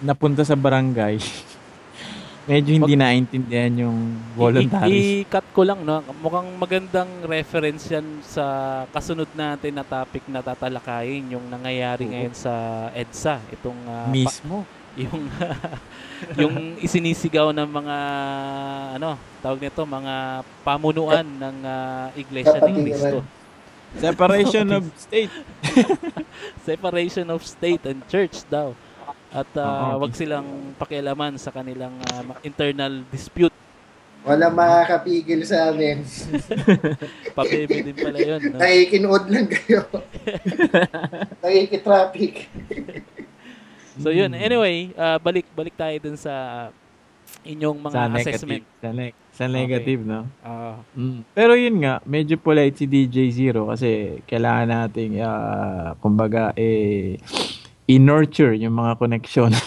napunta sa barangay, *laughs* medyo hindi naintindihan yung voluntary. I-cut ko lang, no? Mukhang magandang reference yan sa kasunod natin na topic na tatalakayin, yung nangyayari Oo. ngayon sa EDSA. Itong, pa- Mismo. yung, *laughs* yung isinisigaw ng mga, ano, tawag nito, mga pamunuan ng ah, Iglesia ni. Cristo. Separation *laughs* of state. *laughs* Separation of state and church daw. At Oo. wag silang pakialaman sa kanilang ma- internal dispute. Wala makakapigil sa amin. *laughs* Papebe din pala yun. No? Nakikinood lang kayo. *laughs* Nakikitraffic. So yun, anyway, ah, balik balik tayo dun sa inyong mga sa assessment. negative. Sa, ne- sa negative, no? Ah, Mm. Pero yun nga, medyo polite si DJ Zero kasi kailangan nating, ah, kumbaga, eh, i-nurture yung mga connection. *laughs*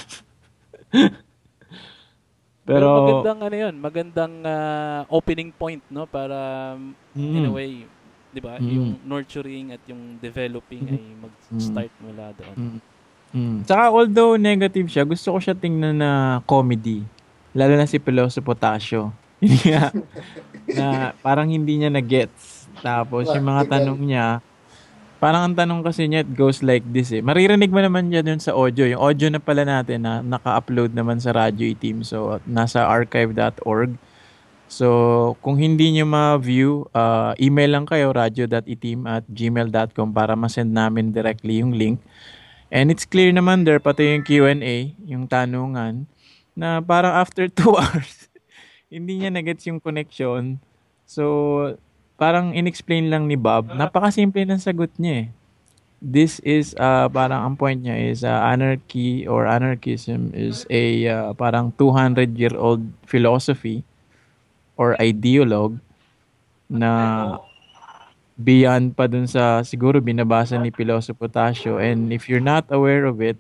pero, Pero, magandang ano yun, magandang ah, opening point no para mm, in a way, 'di ba? Mm. Yung nurturing at yung developing Mhm. ay mag-start mula doon. mm, mm. Tsaka although negative siya, gusto ko siya tingnan na comedy. Lalo na si Peloso Potasio. *laughs* Na parang hindi niya na-gets. Tapos yung mga tanong niya, parang ang tanong kasi niya, it goes like this eh. Maririnig mo naman yan yun sa audio. Yung audio na pala natin na naka-upload naman sa Radio Team. So, nasa archive.org. So, kung hindi nyo ma-view, uh, email lang kayo, radio.itim at gmail.com para ma-send namin directly yung link. And it's clear naman there, pati yung Q&A, yung tanungan, na parang after *laughs* two hours, hindi niya nagets yung connection. So, parang inexplain lang ni Bob. Napakasimple ng sagot niya eh. This is, uh, parang ang point niya is uh, anarchy or anarchism is a uh, parang 200-year-old philosophy or ideologue na beyond pa dun sa siguro binabasa ni Piloso Potasio and if you're not aware of it,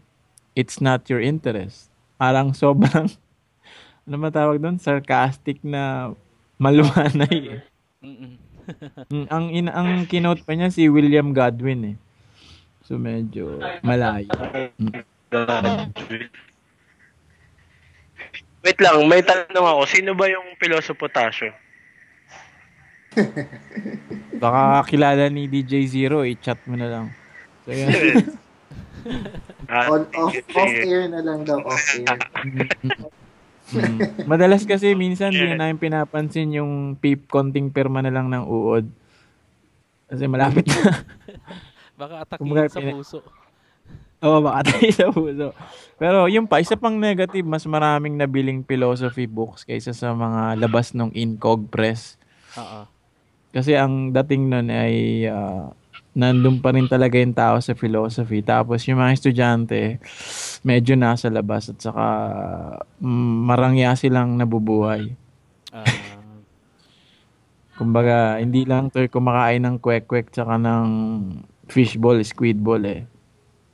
it's not your interest. Parang sobrang *laughs* ano ba tawag doon? Sarcastic na malumanay. Mm-mm. Mm, ang in, ang kinote pa niya si William Godwin eh. So medyo malayo. Wait lang, may tanong ako. Sino ba yung Piloso Potasio? *laughs* Baka kilala ni DJ Zero, i-chat mo na lang. So yan. *laughs* Ah, On, off, off air na lang daw, off air. *laughs* Mm. Madalas kasi minsan di na namin pinapansin yung peep konting pirma na lang ng uod. Kasi malapit na. *laughs* Baka atakin Kumbaga, sa pina- puso. Oo, baka tayo sa puso. Pero yung pa, isa pang negative, mas maraming nabiling philosophy books kaysa sa mga labas ng Incog Press. Oo. Kasi ang dating nun ay ah, nandun pa rin talaga yung tao sa philosophy. Tapos yung mga estudyante, medyo nasa labas at saka mm, marangya silang nabubuhay. Ah, Kumbaga, hindi lang to kumakain ng kwek-kwek tsaka ng fishball, squidball eh.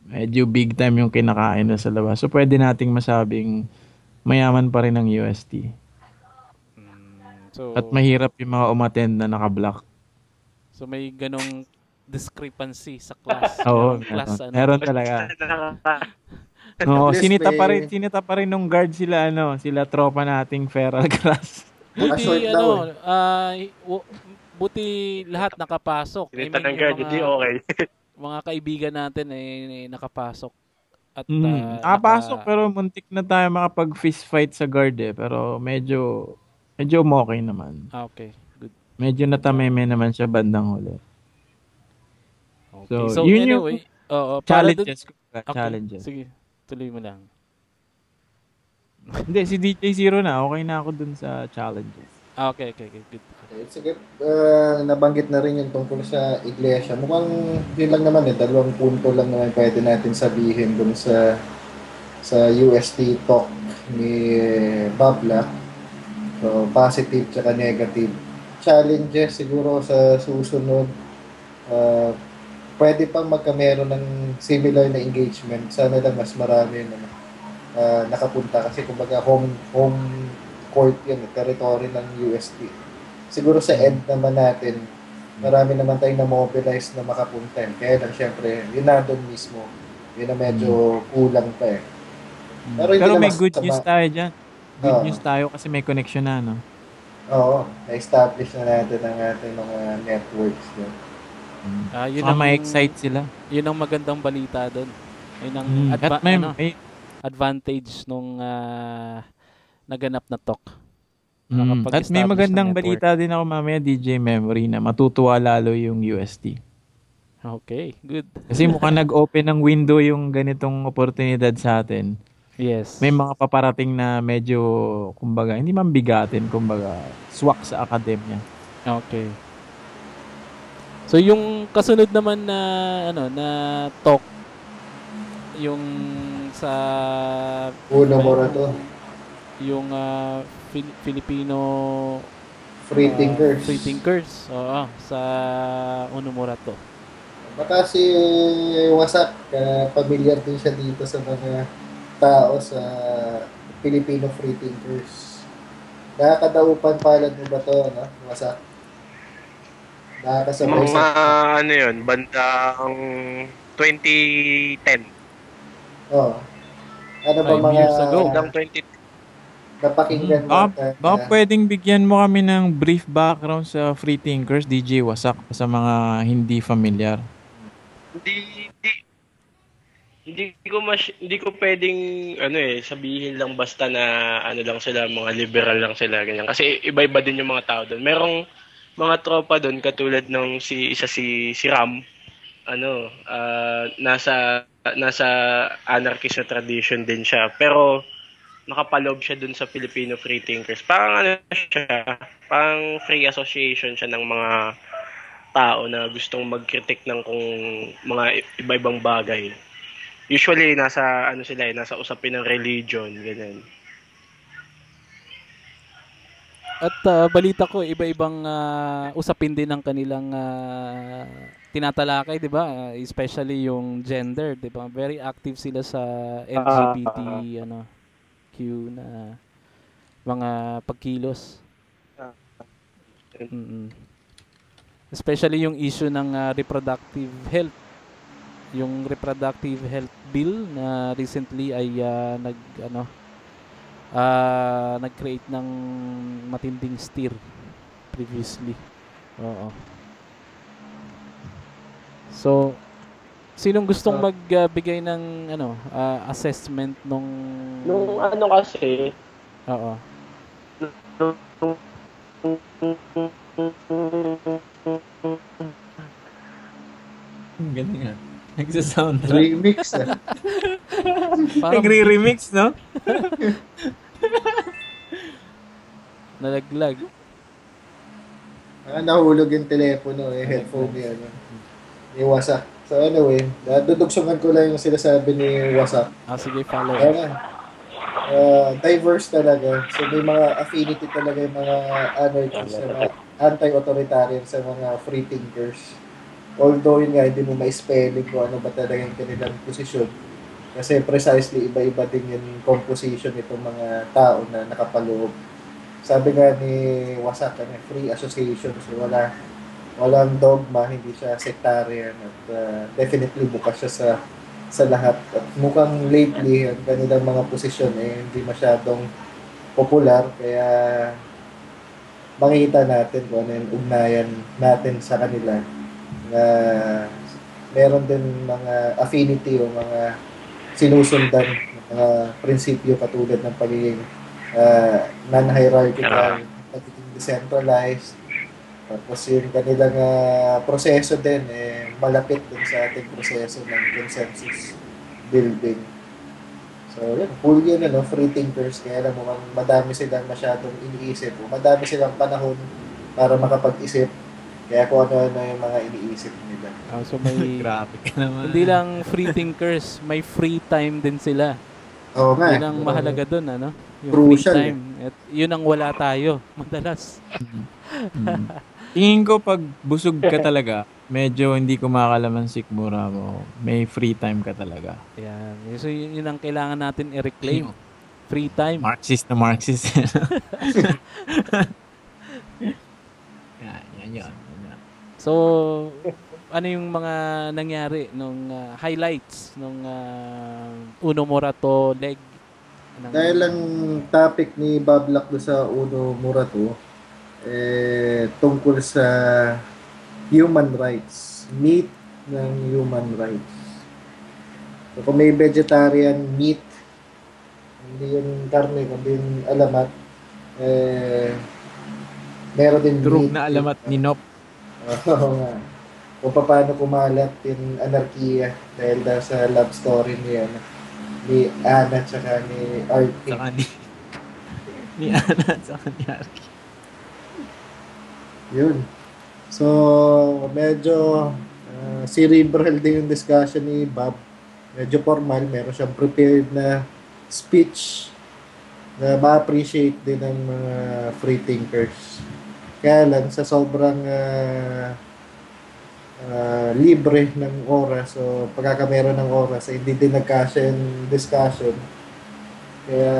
Medyo big time yung kinakain na sa labas. So, pwede nating masabing mayaman pa rin ang UST. mm, so, At mahirap yung mga umattend na naka-block. so may ganong discrepancy sa class. *laughs* Oo, class, meron, ano. meron talaga. *laughs* Oo, least sinita pa rin, sinita pa rin nung guard sila, ano, sila tropa nating feral class. *laughs* Buti, ano, eh. ah, w- buti lahat nakapasok. I Sinita mean, ng guard, hindi okay. mga kaibigan natin ay, ay nakapasok. At Mm. ah, Nakapasok naka- pero muntik na tayo makapag fist fight sa guard eh. Pero medyo, medyo okay naman. Ah, okay. Good. Medyo natameme naman siya bandang huli. Okay. So, So, yun yung anyway, para dun- Challenges. kumbaga, Okay, Challenges. Sige, tuloy mo lang. *laughs* Hindi, si DJ Zero na. Okay na ako dun sa challenges. Ah, okay, okay, okay. Good. Okay, sige, ah, nabanggit na rin yung tungkol sa iglesia. Mukhang yun lang naman eh, dalawang punto lang naman pwede natin sabihin dun sa sa UST talk ni Babla. So, positive tsaka negative. Challenges siguro sa susunod. ah, pwede pang magkameron ng similar na engagement. Sana lang mas marami na ah, nakapunta kasi kumbaga home home court yun, territory ng UST. Siguro sa end naman natin, marami naman tayong na-mobilize na makapunta. eh. Kaya lang, syempre, yun na doon mismo. Yun na medyo kulang pa eh. Pero hindi Pero na may good news tayo dyan. Good Oo. news tayo kasi may connection na, no? Oo, na-establish na natin ang ating mga networks. Yun. Ah, yun Saka ang, ma-excite sila. Yun ang magandang balita doon. Yun ang Mm. adva- At may, ano, may, advantage nung ah, naganap na talk. mm, at may magandang balita din ako mamaya, DJ Memory, na matutuwa lalo yung UST. Okay, good. Kasi mukhang *laughs* nag-open ng window yung ganitong oportunidad sa atin. Yes. May mga paparating na medyo, kumbaga, hindi man bigatin, kumbaga, swak sa akademya. Okay. So yung kasunod naman na ano na talk yung sa Uno mo na to. yung ah, Fil- Filipino Free ah, thinkers. Free Thinkers. Oo, sa Unumurato. Baka si Wasak, uh, familiar din siya dito sa mga tao sa Filipino Free Thinkers. Nakakadaupan palad mo ba to, no? Wasak? Nakakasabay Mga sa... ano yun, bandang 2010. Oh. Ano ba Five mga years ago. Bandang 2010. napakinggan mo? Baka, at, baka uh, pwedeng bigyan mo kami ng brief background sa Free Thinkers, DJ Wasak, sa mga hindi familiar. Hindi, hindi, hindi ko mas, hindi ko pwedeng ano eh sabihin lang basta na ano lang sila mga liberal lang sila ganyan kasi iba-iba din yung mga tao doon. Merong mga tropa doon katulad ng si isa si si Ram ano ah, nasa nasa anarchist na tradition din siya pero nakapaloob siya doon sa Filipino Free Thinkers. Parang ano siya, parang free association siya ng mga tao na gustong mag-critique ng kung mga iba-ibang bagay. Usually nasa ano sila eh, nasa usapin ng religion, ganyan. At ah, balita ko iba-ibang ah, usapin din ng kanilang ah, tinatalakay, 'di ba? Ah, especially yung gender, 'di ba? Very active sila sa LGBT ano Q na mga pagkilos. Ah. Mm-mm. Especially yung issue ng ah, reproductive health. Yung reproductive health bill na recently ay ah, nag ano ah nag-create ng matinding stir previously. Oo. So sinong gustong Ah. magbigay ng ano ah, assessment nung Nung ano kasi, Oo. Ang galing nga. Nagsasound Remix ah. Parang *laughs* Nagre-remix, no? *laughs* *laughs* nalaglag. Ah, nahulog yung telepono eh, headphone ni ano. Ni Wasak. So anyway, dudugsungan ko lang yung sinasabi ni Wasak. Ah, sige, follow. Kaya uh, diverse talaga. So may mga affinity talaga yung mga anarchists, sa mga anti-authoritarian sa mga free thinkers. Although yun nga, hindi mo ma-spelling kung ano ba talaga yung kanilang posisyon. Kasi precisely iba-iba din yung composition nitong mga tao na nakapaloob. Sabi nga ni Wasak, ano, free association. So wala walang dogma, hindi siya sectarian at uh, definitely bukas siya sa sa lahat. At mukhang lately, ang kanilang mga posisyon eh, hindi masyadong popular. Kaya makikita natin kung ano yung ugnayan natin sa kanila na meron din mga affinity o mga sinusundan mga prinsipyo katulad ng pagiging uh, non-hierarchical, pagiging decentralized, tapos yung kanilang ah, proseso din, eh, malapit din sa ating proseso ng consensus building. So, yun, cool yun, ano, free thinkers, kaya lang mukhang madami silang masyadong iniisip, madami silang panahon para makapag-isip, kaya kung ano-ano yung mga iniisip nila. Ah, so may *laughs* Grabe ka naman. hindi lang free thinkers, may free time din sila. Oo nga. Yun ang mahalaga doon, ano? Yung Crucial, free time. At yun ang wala tayo *laughs* madalas. Mm. Tingin ko pag busog ka talaga, medyo hindi kumakalaman sikmura mo. May free time ka talaga. Yan. So yun, yun ang kailangan natin i-reclaim. Free time. Marxist na Marxist. yan, yan, yan. So, ano yung mga nangyari nung ah, highlights nung ah, Uno Morato leg? ng- Dahil ang topic ni Bob Lack do sa Uno Murato, eh, tungkol sa human rights, meat ng human rights. So, kung may vegetarian meat, hindi yung karne, kundi yung alamat, eh, meron din Durog meat. na alamat ni Nop. *laughs* Oo nga. Kung paano kumalat yung anarkiya dahil dahil sa love story ni, ano, ni Anna tsaka ni Artie. Saka ni, *laughs* ni Ana at saka ni Arki. Yun. So, medyo uh, cerebral din yung discussion ni Bob. Medyo formal. Meron siyang prepared na speech na ma-appreciate din ng mga free thinkers. Kaya lang, sa sobrang ah, ah, libre ng oras o pagkaka meron ng oras, eh, hindi din nagkasya yung discussion. Kaya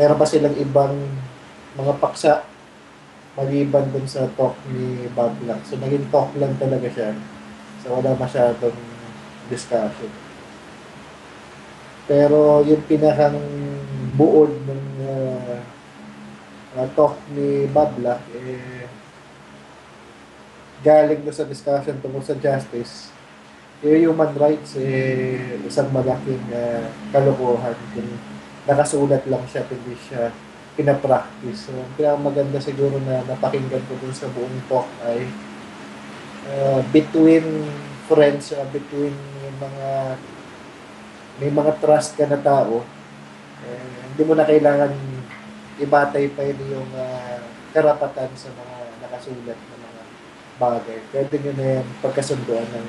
meron pa silang ibang mga paksa maliban dun sa talk ni Bob lang. So, naging talk lang talaga siya. So, wala masyadong discussion. Pero yung pinakang buod ng uh, uh, talk ni Bob Black, eh, galing doon sa discussion tungkol sa justice, yung human rights, eh, isang malaking uh, kalokohan. Kung nakasulat lang siya, hindi siya pinapractice. So, ang pinakamaganda siguro na napakinggan ko dun sa buong talk ay uh, between friends, uh, between yung mga may mga trust ka na tao, eh, hindi mo na kailangan ibatay pa yun yung uh, karapatan sa mga nakasulat na mga bagay. Pwede nyo na yan pagkasunduan ng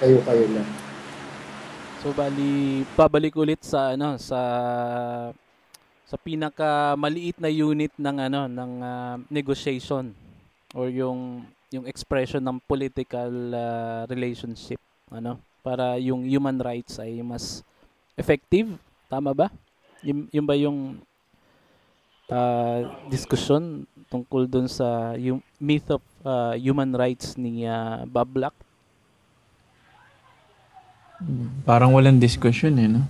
kayo-kayo lang. So bali pabalik ulit sa ano sa sa pinaka maliit na unit ng ano ng ah, negotiation or yung yung expression ng political ah, relationship ano para yung human rights ay mas effective tama ba yun, yun ba yung ah, diskusyon tungkol dun sa yung myth of ah, human rights ni ah, Bob Black. Parang walang discussion eh, no?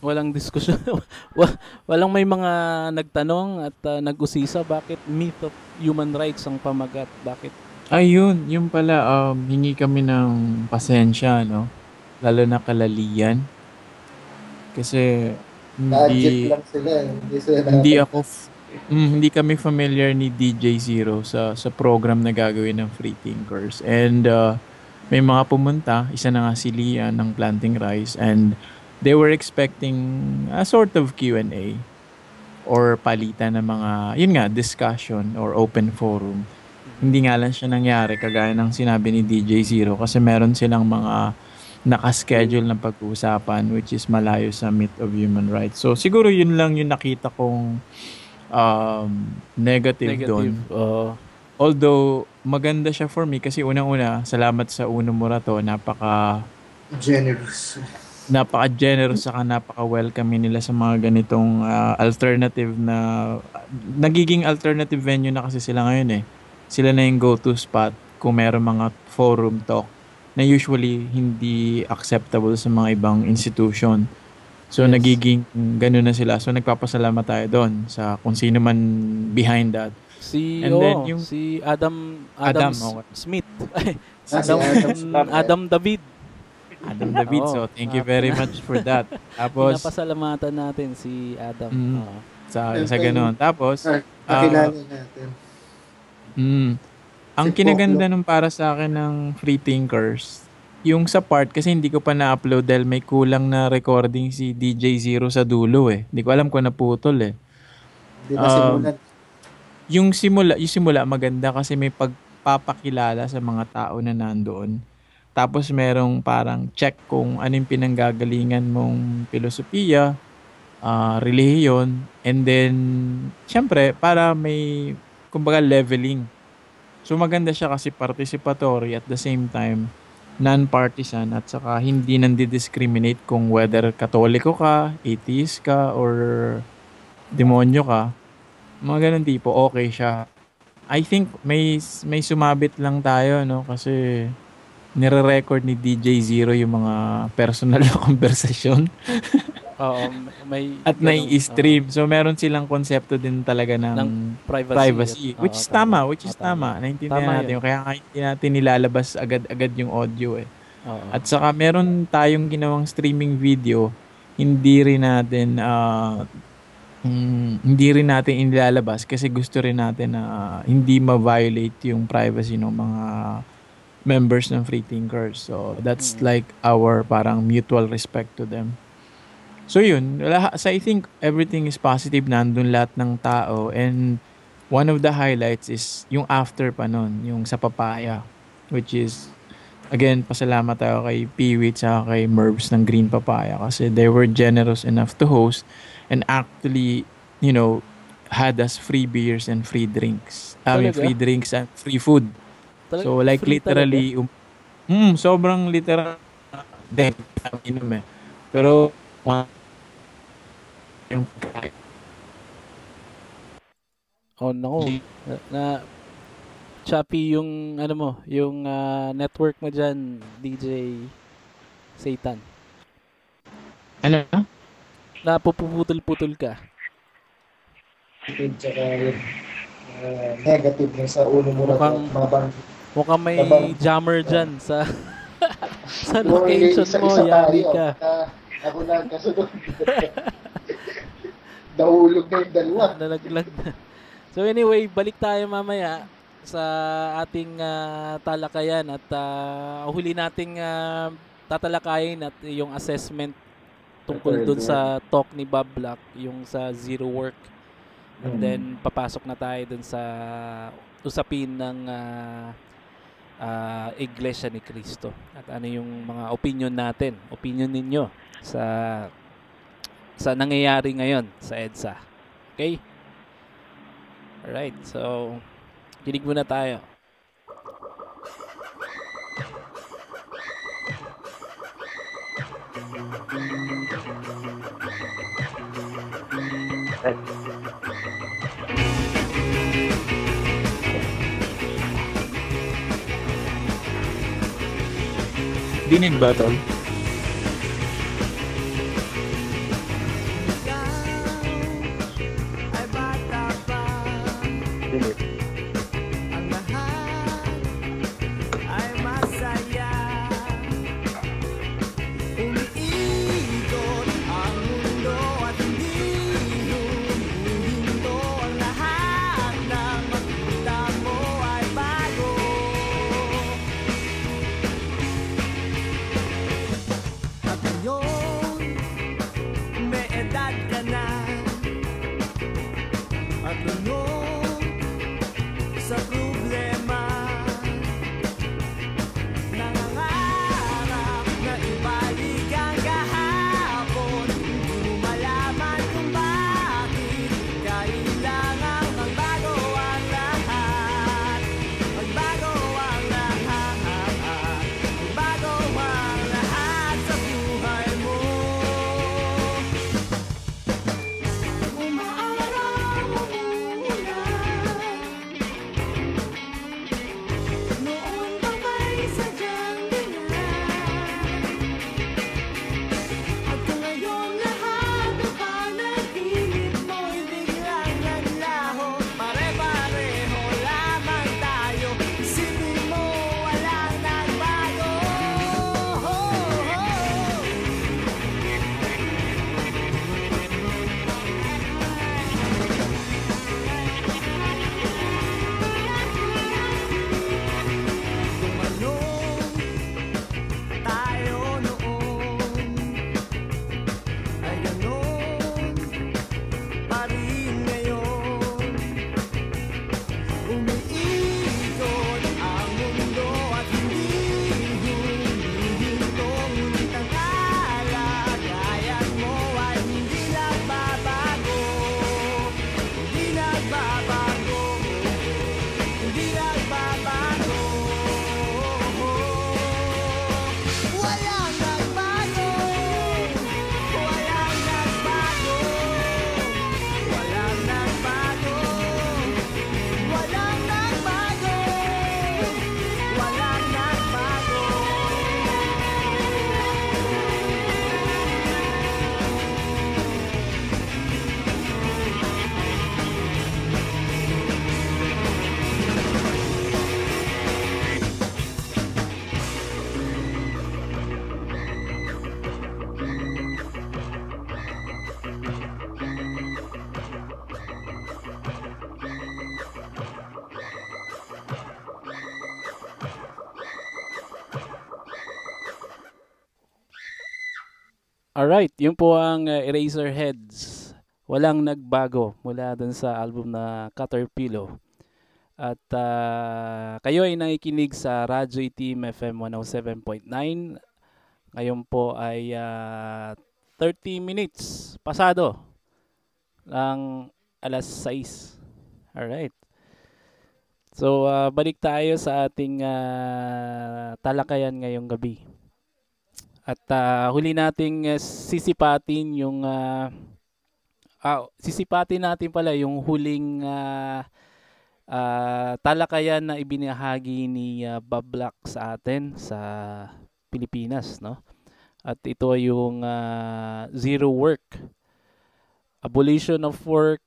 Walang diskusyon. *laughs* Wa- Walang may mga nagtanong at ah, nag-usisa bakit myth of human rights ang pamagat. Bakit? Ayun, yung pala, um, hingi kami ng pasensya, no? Lalo na kalalian. Kasi, Hindi, lang sila. eh. Hindi sila hindi ako, f- mm, hindi kami familiar ni DJ Zero sa, sa program na gagawin ng Free Thinkers. And, uh, may mga pumunta, isa na nga si Lian ng Planting Rice, and they were expecting a sort of Q&A or palitan ng mga, yun nga, discussion or open forum. Hindi nga lang siya nangyari kagaya ng sinabi ni DJ Zero kasi meron silang mga nakaschedule na pag-uusapan which is malayo sa myth of human rights. So siguro yun lang yung nakita kong um, negative, doon. Negative. Oo. Although maganda siya for me kasi unang-una, salamat sa Uno Murato, napaka Generous. napaka-generous saka napaka-welcoming nila sa mga ganitong ah, alternative na nagiging alternative venue na kasi sila ngayon eh. Sila na yung go-to spot kung meron mga forum talk na usually hindi acceptable sa mga ibang institution. So Yes. nagiging ganun na sila. So nagpapasalamat tayo doon sa kung sino man behind that. Si, And oo, then yung- si Adam, Adam, Adam, S- okay. Smith. *laughs* Adam, Adam Adam, David. Adam David. So thank you very *laughs* much for that. Tapos Pinapasalamatan natin si Adam. Mm. Oo. sa, sa ganun. Tapos Nakilala natin. Mm. Ang kinaganda nung para sa akin ng Free Thinkers, yung sa part, kasi hindi ko pa na-upload dahil may kulang na recording si DJ Zero sa dulo eh. Hindi ko alam kung naputol eh. Hindi na simulan. Yung simula, yung simula maganda kasi may pagpapakilala sa mga tao na nandoon. Tapos merong parang check kung ano yung pinanggagalingan mong filosofiya, ah, relihiyon, and then, syempre, para may, kumbaga, leveling. So maganda siya kasi participatory at the same time non-partisan at saka hindi nandi-discriminate kung whether katoliko ka, atheist ka, or demonyo ka. Mga ganun tipo, okay siya. I think may may sumabit lang tayo no kasi nire-record ni DJ Zero yung mga personal na *laughs* konversasyon Oo, may at ganun, nai-stream. So meron silang konsepto din talaga ng, Ng privacy. privacy, at- which oo, is tama, which is Oo, tama. tama. Naintindihan Tama natin. yun. Kaya hindi natin nilalabas agad-agad yung audio eh. Oo. At saka meron tayong ginawang streaming video, hindi rin natin mm, hindi rin natin inilalabas kasi gusto rin natin na ah, hindi ma-violate yung privacy ng mga members ng Free Thinkers. So that's Mm. like our parang mutual respect to them. So yun, so I think everything is positive, nandun lahat ng tao and one of the highlights is yung after pa nun, yung sa papaya, which is again, pasalamat tayo kay Peewit sa kay Mervs ng Green Papaya kasi they were generous enough to host and actually, you know, had us free beers and free drinks. I mean, free drinks and free food. Talaga, So like free literally, um, mm, sobrang literal. Hindi, inom eh. Pero, yung Oh, nako. Na, na choppy yung ano mo, yung ah, network mo diyan, DJ Satan. ano? Napuputol-putol ka. Tsaka ah, negative na sa ulo mo na Mukhang- mga bang Mukhang may Tabang- jammer diyan sa *laughs* sa Mo, location mo, yari ka. Baka ako na kasunod. *laughs* Nahulog na yung dalawa. *laughs* Nalaglag na. So anyway, balik tayo mamaya sa ating ah, talakayan at ah, huli nating ah, tatalakayin at yung assessment tungkol dun sa talk ni Bob Black, yung sa zero work. And then papasok na tayo dun sa usapin ng ah, ah, Iglesia ni Cristo. At ano yung mga opinion natin, opinion ninyo sa sa nangyayari ngayon sa EDSA. Okay? Alright, so kinig muna tayo. Dinig ba, Tol? Dinig. Alright, yun po ang uh, Eraserheads. Walang nagbago mula dun sa album na Caterpillar. At ah, kayo ay nakikinig sa Radyo Team FM 107.9. Ngayon po ay ah, 30 minutes pasado ng alas 6. Alright. So, ah, balik tayo sa ating ah, talakayan ngayong gabi. At ah, huli nating ah, sisipatin yung ah, ah, sisipatin natin pala yung huling ah, ah, talakayan na ibinahagi ni Bob Black sa atin sa Pilipinas, no? At ito yung ah, zero work. Abolition of work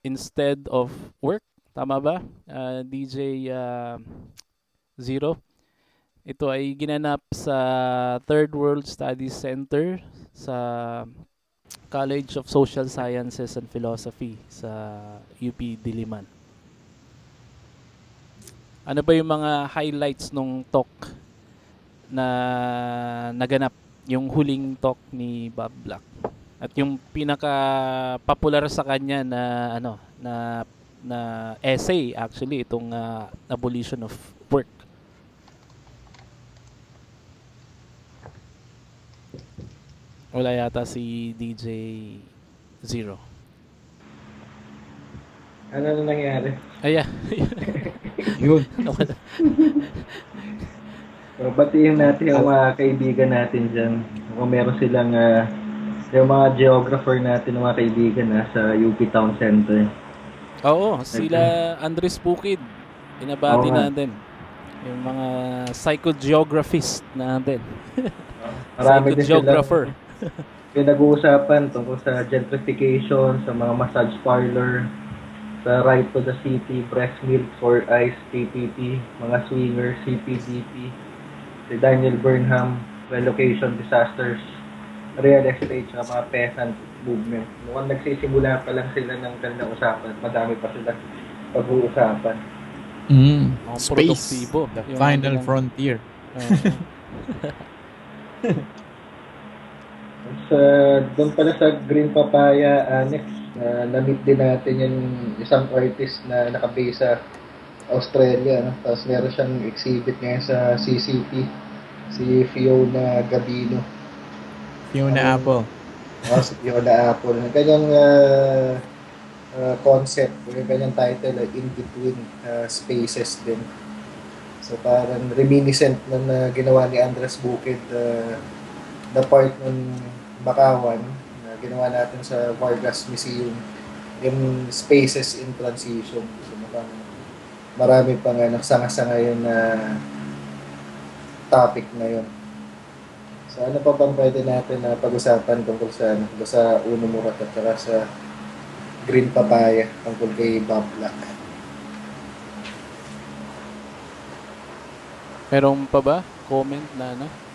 instead of work. Tama ba? Ah, DJ ah, Zero. Ito ay ginanap sa Third World Studies Center sa College of Social Sciences and Philosophy sa UP Diliman. Ano ba yung mga highlights nung talk na naganap, yung huling talk ni Bob Black? At yung pinaka popular sa kanya na ano na na essay actually itong ah, abolition of work. Wala yata si DJ Zero. Ano na nangyari? Ayan. *laughs* Yun. So, batiin natin yung mga kaibigan natin dyan. Kung meron silang, ah, yung mga geographer natin, mga kaibigan na sa UP Town Center. Oo, sila Andres Bukid. Inabati Oo natin. Yung mga psychogeographist natin. Marami *laughs* din Psychogeographer. *laughs* pinag-uusapan tungkol sa gentrification, sa mga massage parlor, sa right to the city, breast milk for ice, PPP, mga swingers, CPDP, si Daniel Burnham, relocation disasters, real estate, sa mga peasant movement. Mukhang nagsisimula pa lang sila ng kanilang usapan, madami pa sila pag-uusapan. Mm. Space. The final frontier. Oo. *laughs* Sa, doon pala sa Green Papaya Annex, na na-meet din natin yung isang artist na nakabase sa Australia. No? Tapos meron siyang exhibit ngayon sa CCP, si Fiona Gabino. Fiona Apple. Oh, si Fiona Apple. Ang kanyang ah, ah, concept, yung kanyang title ay In Between ah, Spaces din. So parang reminiscent ng na ginawa ni Andres Bukid ah, the part ng Bakawan na ginawa natin sa Vargas Museum yung spaces in transition. So mukhang marami pang ano, sanga-sanga yun na topic na yun. So ano pa bang pwede natin na pag-usapan tungkol sa, ano, sa Uno Murat at saka sa Green Papaya tungkol kay Bob Black? Meron pa ba? Comment na ano?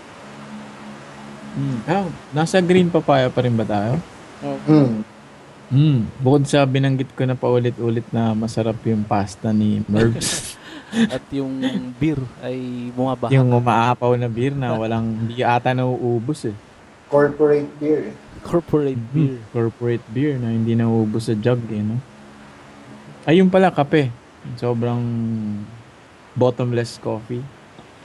Mm. Ah, nasa green papaya pa rin ba tayo? Oh, Hmm. Hmm. Bukod sa binanggit ko na paulit-ulit na masarap yung pasta ni Mervs. *laughs* At yung beer ay bumabaha. yung umaapaw na beer na walang, hindi ata nauubos eh. Corporate beer. corporate beer. Hmm. Corporate beer na hindi nauubos sa jug eh, no? Ayun pala, kape. Sobrang bottomless coffee.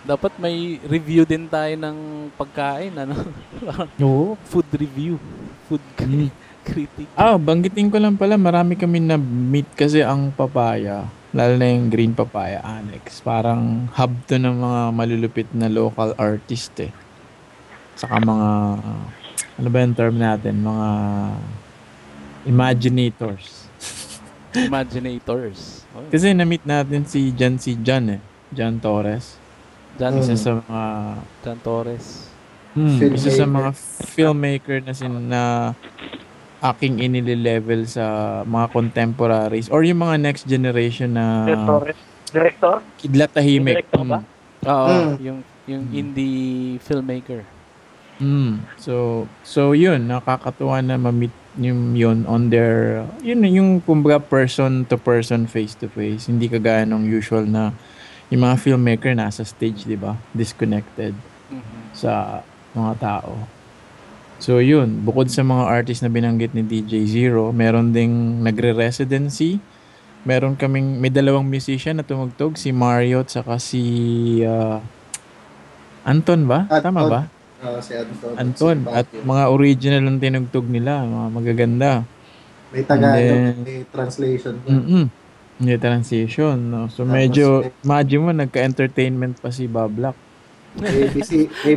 Dapat may review din tayo ng pagkain, ano? *laughs* Oo. Food review. Food Mm. critic. Ah, banggitin ko lang pala, marami kami na meet kasi ang papaya, lalo na yung green papaya annex. Parang hub to ng mga malulupit na local artist eh. Saka mga, ano ba yung term natin? Mga imaginators. *laughs* Imaginators. Oh, Kasi na-meet natin si Jan si Jan eh. Jan Torres. Jan, Isa sa mga Jan Torres. Hmm, isa sa mga filmmaker na sin na aking inile-level sa mga contemporaries or yung mga next generation na Director? Director? kidlat tahimik. Director ba? Oo, Mm. yung yung Mm. indie filmmaker. Mm. So so yun nakakatuwa na ma-meet yung yun on their yun yung kumbaga person to person face to face hindi kagaya nung usual na yung mga filmmaker nasa stage di ba disconnected Mhm. sa mga tao. So yun, bukod sa mga artist na binanggit ni DJ Zero, meron ding nagre-residency. Meron kaming, may dalawang musician na tumugtog, si Mario at saka si ah, Anton ba? Tama Anton. ba? Ah, si Anton. Anton. si At mga original ang tinugtog nila, mga magaganda. May Tagalog, then- may translation. Mm-mm. Hindi transition. No? So medyo, imagine mo, nagka-entertainment pa si Bob Black. ABC, may